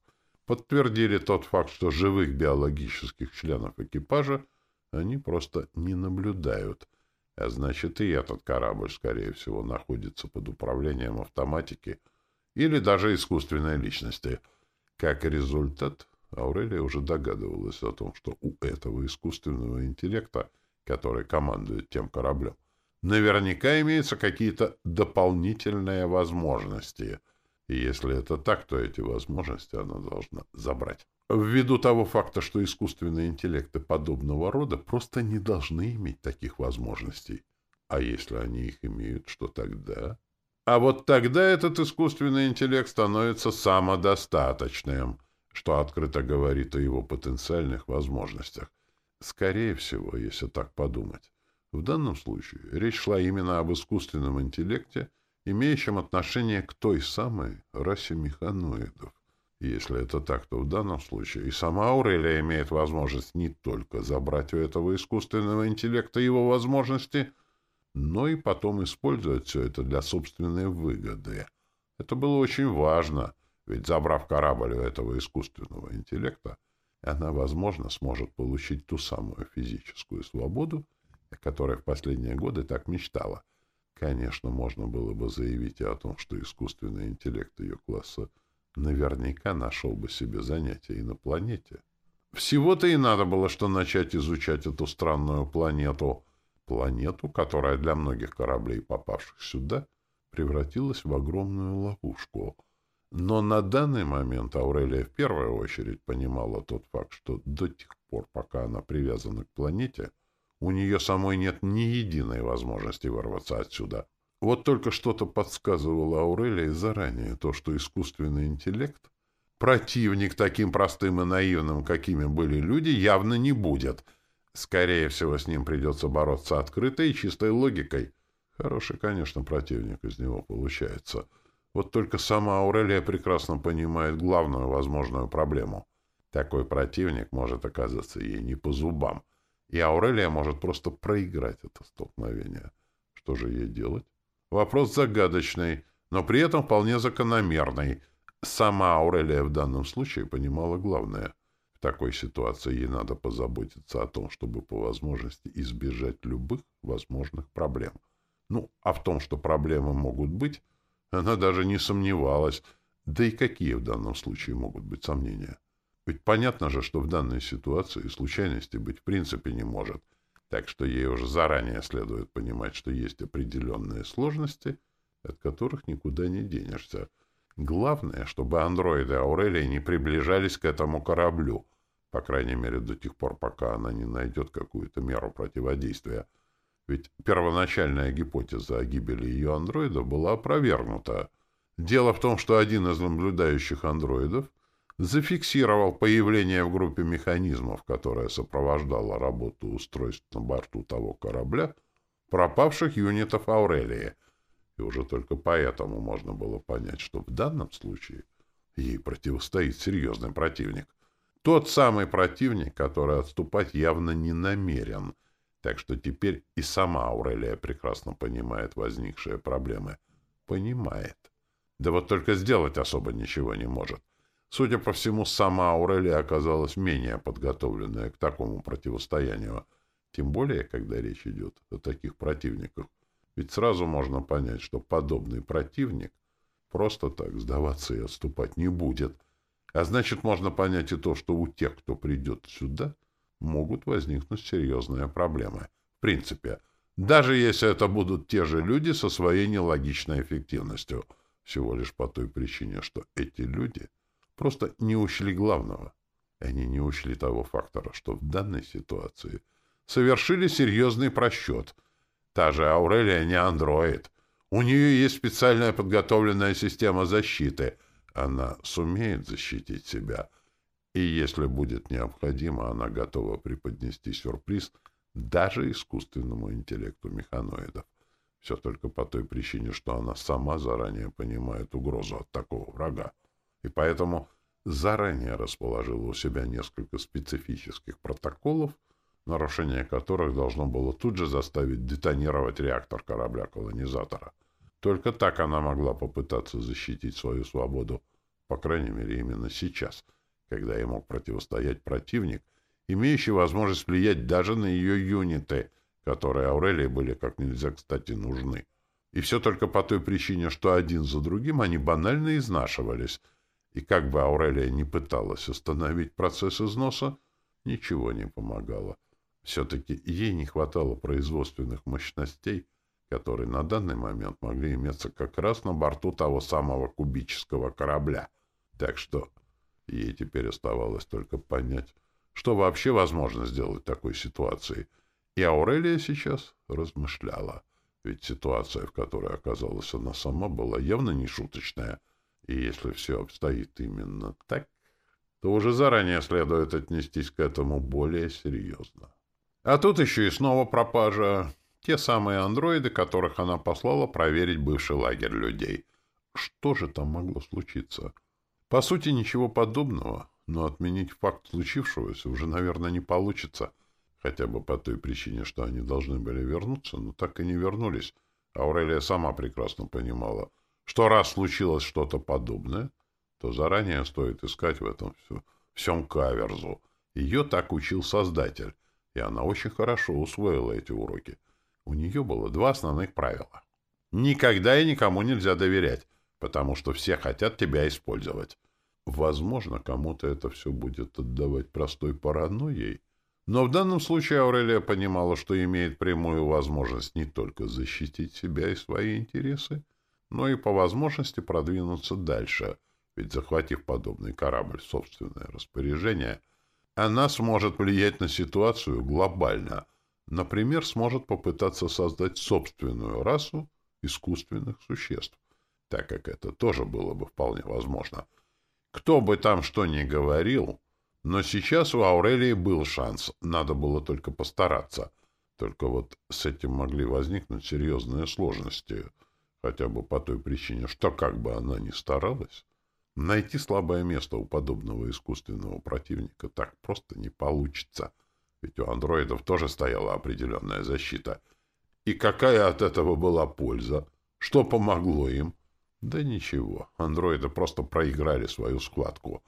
подтвердили тот факт, что живых биологических членов экипажа они просто не наблюдают — а значит, и этот корабль, скорее всего, находится под управлением автоматики или даже искусственной личности. Как результат, Аурелия уже догадывалась о том, что у этого искусственного интеллекта, который командует тем кораблем, наверняка имеются какие-то дополнительные возможности. И если это так, то эти возможности она должна забрать. Ввиду того факта, что искусственные интеллекты подобного рода просто не должны иметь таких возможностей. А если они их имеют, что тогда? А вот тогда этот искусственный интеллект становится самодостаточным, что открыто говорит о его потенциальных возможностях. Скорее всего, если так подумать. В данном случае речь шла именно об искусственном интеллекте, имеющем отношение к той самой расе механоидов. Если это так, то в данном случае и сама Аурелия имеет возможность не только забрать у этого искусственного интеллекта его возможности, но и потом использовать все это для собственной выгоды. Это было очень важно, ведь забрав корабль у этого искусственного интеллекта, она, возможно, сможет получить ту самую физическую свободу, о которой в последние годы так мечтала. Конечно, можно было бы заявить и о том, что искусственный интеллект ее класса — наверняка нашел бы себе занятие и на планете. Всего-то и надо было, что начать изучать эту странную планету. Планету, которая для многих кораблей, попавших сюда, превратилась в огромную ловушку. Но на данный момент Аурелия в первую очередь понимала тот факт, что до тех пор, пока она привязана к планете, у нее самой нет ни единой возможности вырваться отсюда — вот только что-то подсказывало Аурелии заранее, то, что искусственный интеллект, противник таким простым и наивным, какими были люди, явно не будет. Скорее всего, с ним придется бороться открытой и чистой логикой. Хороший, конечно, противник из него получается. Вот только сама Аурелия прекрасно понимает главную возможную проблему. Такой противник может оказаться ей не по зубам, и Аурелия может просто проиграть это столкновение. Что же ей делать? Вопрос загадочный, но при этом вполне закономерный. Сама Аурелия в данном случае понимала главное. В такой ситуации ей надо позаботиться о том, чтобы по возможности избежать любых возможных проблем. Ну, а в том, что проблемы могут быть, она даже не сомневалась. Да и какие в данном случае могут быть сомнения? Ведь понятно же, что в данной ситуации случайности быть в принципе не может — так что ей уже заранее следует понимать, что есть определенные сложности, от которых никуда не денешься. Главное, чтобы андроиды Аурелии не приближались к этому кораблю, по крайней мере до тех пор, пока она не найдет какую-то меру противодействия. Ведь первоначальная гипотеза о гибели ее андроидов была опровергнута. Дело в том, что один из наблюдающих андроидов — зафиксировал появление в группе механизмов, которая сопровождала работу устройств на борту того корабля, пропавших юнитов Аурелии. И уже только поэтому можно было понять, что в данном случае ей противостоит серьезный противник. Тот самый противник, который отступать явно не намерен. Так что теперь и сама Аурелия прекрасно понимает возникшие проблемы. Понимает. Да вот только сделать особо ничего не может. Судя по всему, сама Аурелия оказалась менее подготовленная к такому противостоянию, тем более, когда речь идет о таких противниках. Ведь сразу можно понять, что подобный противник просто так сдаваться и отступать не будет. А значит, можно понять и то, что у тех, кто придет сюда, могут возникнуть серьезные проблемы. В принципе, даже если это будут те же люди со своей нелогичной эффективностью, всего лишь по той причине, что эти люди просто не учли главного. Они не учли того фактора, что в данной ситуации совершили серьезный просчет. Та же Аурелия не андроид. У нее есть специальная подготовленная система защиты. Она сумеет защитить себя. И если будет необходимо, она готова преподнести сюрприз даже искусственному интеллекту механоидов. Все только по той причине, что она сама заранее понимает угрозу от такого врага. И поэтому заранее расположила у себя несколько специфических протоколов, нарушение которых должно было тут же заставить детонировать реактор корабля-колонизатора. Только так она могла попытаться защитить свою свободу, по крайней мере, именно сейчас, когда ей мог противостоять противник, имеющий возможность влиять даже на ее юниты, которые Аурелии были как нельзя кстати нужны. И все только по той причине, что один за другим они банально изнашивались, и как бы Аурелия не пыталась остановить процесс износа, ничего не помогало. Все-таки ей не хватало производственных мощностей, которые на данный момент могли иметься как раз на борту того самого кубического корабля. Так что ей теперь оставалось только понять, что вообще возможно сделать в такой ситуации. И Аурелия сейчас размышляла. Ведь ситуация, в которой оказалась она сама, была явно не шуточная. И если все обстоит именно так, то уже заранее следует отнестись к этому более серьезно. А тут еще и снова пропажа. Те самые андроиды, которых она послала проверить бывший лагерь людей. Что же там могло случиться? По сути, ничего подобного, но отменить факт случившегося уже, наверное, не получится. Хотя бы по той причине, что они должны были вернуться, но так и не вернулись. Аурелия сама прекрасно понимала, что раз случилось что-то подобное, то заранее стоит искать в этом все, всем каверзу. Ее так учил Создатель и она очень хорошо усвоила эти уроки. У нее было два основных правила. Никогда и никому нельзя доверять, потому что все хотят тебя использовать. Возможно, кому-то это все будет отдавать простой паранойей, но в данном случае Аурелия понимала, что имеет прямую возможность не только защитить себя и свои интересы, но и по возможности продвинуться дальше, ведь захватив подобный корабль в собственное распоряжение – она сможет влиять на ситуацию глобально. Например, сможет попытаться создать собственную расу искусственных существ, так как это тоже было бы вполне возможно. Кто бы там что ни говорил, но сейчас у Аурелии был шанс, надо было только постараться. Только вот с этим могли возникнуть серьезные сложности, хотя бы по той причине, что как бы она ни старалась, Найти слабое место у подобного искусственного противника так просто не получится. Ведь у андроидов тоже стояла определенная защита. И какая от этого была польза? Что помогло им? Да ничего, андроиды просто проиграли свою схватку.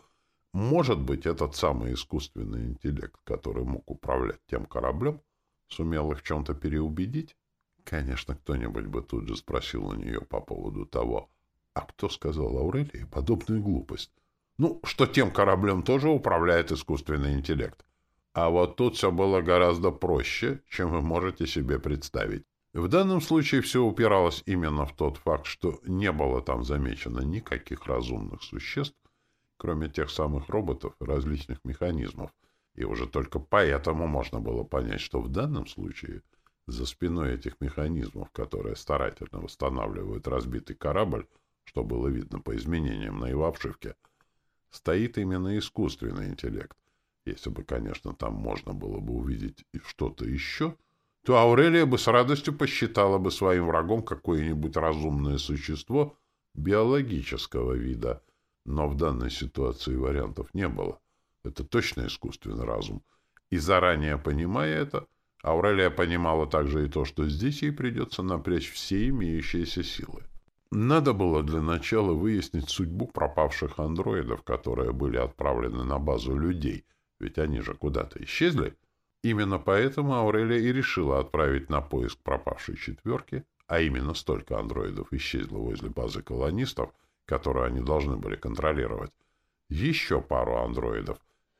Может быть, этот самый искусственный интеллект, который мог управлять тем кораблем, сумел их в чем-то переубедить? Конечно, кто-нибудь бы тут же спросил у нее по поводу того, а кто сказал Аурелии подобную глупость? Ну, что тем кораблем тоже управляет искусственный интеллект. А вот тут все было гораздо проще, чем вы можете себе представить. В данном случае все упиралось именно в тот факт, что не было там замечено никаких разумных существ, кроме тех самых роботов и различных механизмов. И уже только поэтому можно было понять, что в данном случае за спиной этих механизмов, которые старательно восстанавливают разбитый корабль, что было видно по изменениям на его обшивке, стоит именно искусственный интеллект. Если бы, конечно, там можно было бы увидеть что-то еще, то Аурелия бы с радостью посчитала бы своим врагом какое-нибудь разумное существо биологического вида. Но в данной ситуации вариантов не было. Это точно искусственный разум. И заранее понимая это, Аурелия понимала также и то, что здесь ей придется напрячь все имеющиеся силы. Надо было для начала выяснить судьбу пропавших андроидов, которые были отправлены на базу людей, ведь они же куда-то исчезли. Именно поэтому Аурелия и решила отправить на поиск пропавшей четверки, а именно столько андроидов исчезло возле базы колонистов, которую они должны были контролировать, еще пару андроидов.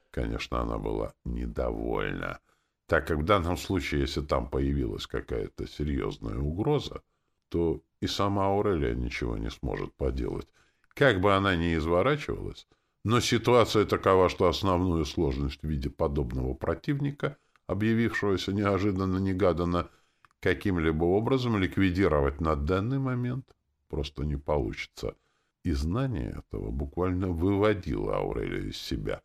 Конечно, она была недовольна, так как в данном случае, если там появилась какая-то серьезная угроза, то и сама Аурелия ничего не сможет поделать. Как бы она ни изворачивалась, но ситуация такова, что основную сложность в виде подобного противника, объявившегося неожиданно-негаданно, каким-либо образом ликвидировать на данный момент просто не получится. И знание этого буквально выводило Аурелию из себя,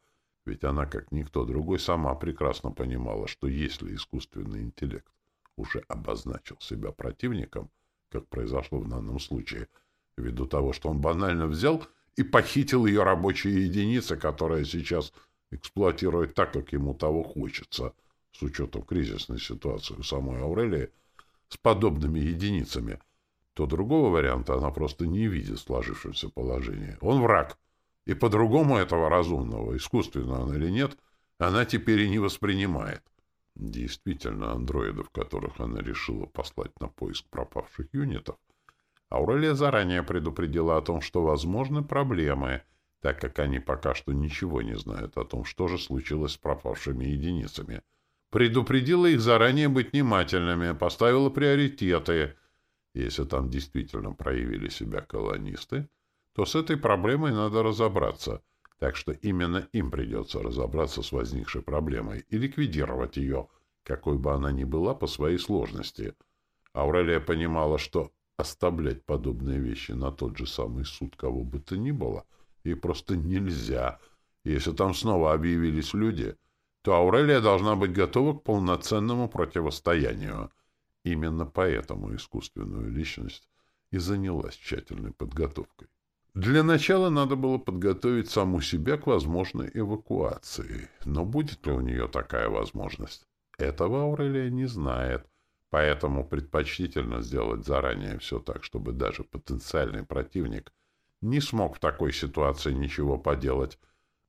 ведь она, как никто другой, сама прекрасно понимала, что если искусственный интеллект уже обозначил себя противником, как произошло в данном случае, ввиду того, что он банально взял и похитил ее рабочие единицы, которые сейчас эксплуатирует так, как ему того хочется, с учетом кризисной ситуации у самой Аурелии, с подобными единицами, то другого варианта она просто не видит в сложившемся положении. Он враг. И по-другому этого разумного, искусственно он или нет, она теперь и не воспринимает. Действительно, андроидов, которых она решила послать на поиск пропавших юнитов, Аурелия заранее предупредила о том, что возможны проблемы, так как они пока что ничего не знают о том, что же случилось с пропавшими единицами. Предупредила их заранее быть внимательными, поставила приоритеты. Если там действительно проявили себя колонисты, то с этой проблемой надо разобраться — так что именно им придется разобраться с возникшей проблемой и ликвидировать ее, какой бы она ни была по своей сложности. Аурелия понимала, что оставлять подобные вещи на тот же самый суд кого бы то ни было, ей просто нельзя. Если там снова объявились люди, то Аурелия должна быть готова к полноценному противостоянию. Именно поэтому искусственную личность и занялась тщательной подготовкой. Для начала надо было подготовить саму себя к возможной эвакуации. Но будет ли у нее такая возможность? Этого Аурелия не знает. Поэтому предпочтительно сделать заранее все так, чтобы даже потенциальный противник не смог в такой ситуации ничего поделать.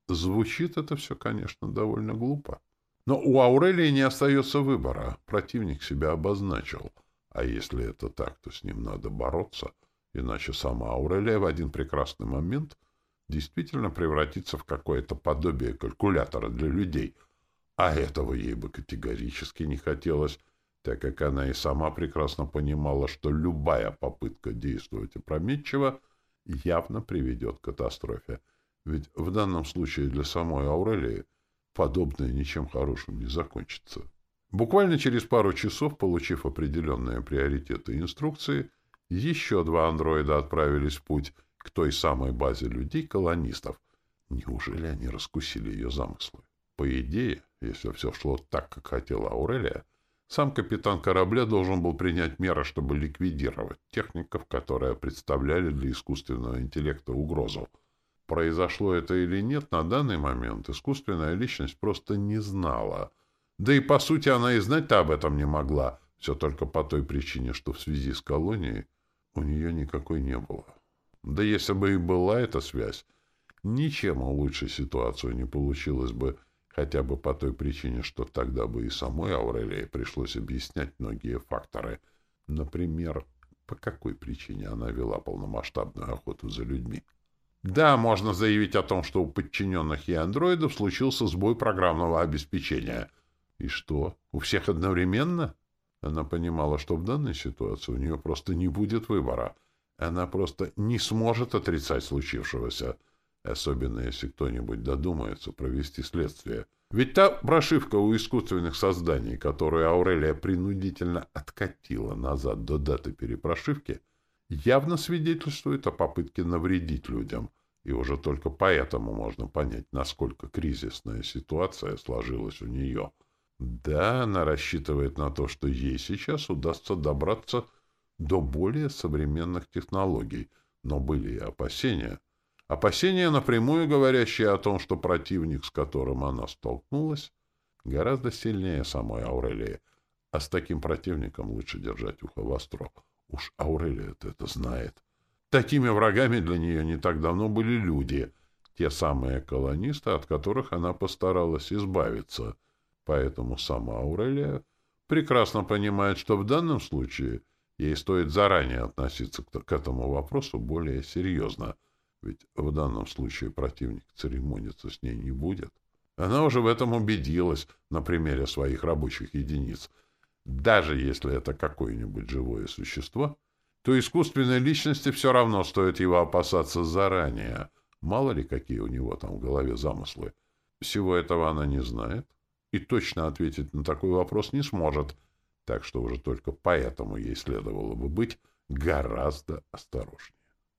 Звучит это все, конечно, довольно глупо. Но у Аурелии не остается выбора. Противник себя обозначил. А если это так, то с ним надо бороться — Иначе сама Аурелия в один прекрасный момент действительно превратится в какое-то подобие калькулятора для людей. А этого ей бы категорически не хотелось, так как она и сама прекрасно понимала, что любая попытка действовать опрометчиво явно приведет к катастрофе. Ведь в данном случае для самой Аурелии подобное ничем хорошим не закончится. Буквально через пару часов, получив определенные приоритеты и инструкции, еще два андроида отправились в путь к той самой базе людей-колонистов. Неужели они раскусили ее замыслы? По идее, если все шло так, как хотела Аурелия, сам капитан корабля должен был принять меры, чтобы ликвидировать техников, которые представляли для искусственного интеллекта угрозу. Произошло это или нет, на данный момент искусственная личность просто не знала. Да и, по сути, она и знать-то об этом не могла. Все только по той причине, что в связи с колонией у нее никакой не было. Да если бы и была эта связь, ничем лучше ситуацию не получилось бы, хотя бы по той причине, что тогда бы и самой Аурелии пришлось объяснять многие факторы. Например, по какой причине она вела полномасштабную охоту за людьми. Да, можно заявить о том, что у подчиненных ей андроидов случился сбой программного обеспечения. И что, у всех одновременно? Она понимала, что в данной ситуации у нее просто не будет выбора. Она просто не сможет отрицать случившегося, особенно если кто-нибудь додумается провести следствие. Ведь та прошивка у искусственных созданий, которую Аурелия принудительно откатила назад до даты перепрошивки, явно свидетельствует о попытке навредить людям, и уже только поэтому можно понять, насколько кризисная ситуация сложилась у нее — да, она рассчитывает на то, что ей сейчас удастся добраться до более современных технологий, но были и опасения. Опасения, напрямую говорящие о том, что противник, с которым она столкнулась, гораздо сильнее самой Аурелии, а с таким противником лучше держать ухо востро. Уж Аурелия это знает. Такими врагами для нее не так давно были люди, те самые колонисты, от которых она постаралась избавиться. Поэтому сама Аурелия прекрасно понимает, что в данном случае ей стоит заранее относиться к этому вопросу более серьезно, ведь в данном случае противник церемониться с ней не будет. Она уже в этом убедилась на примере своих рабочих единиц. Даже если это какое-нибудь живое существо, то искусственной личности все равно стоит его опасаться заранее. Мало ли, какие у него там в голове замыслы. Всего этого она не знает и точно ответить на такой вопрос не сможет, так что уже только поэтому ей следовало бы быть гораздо осторожнее.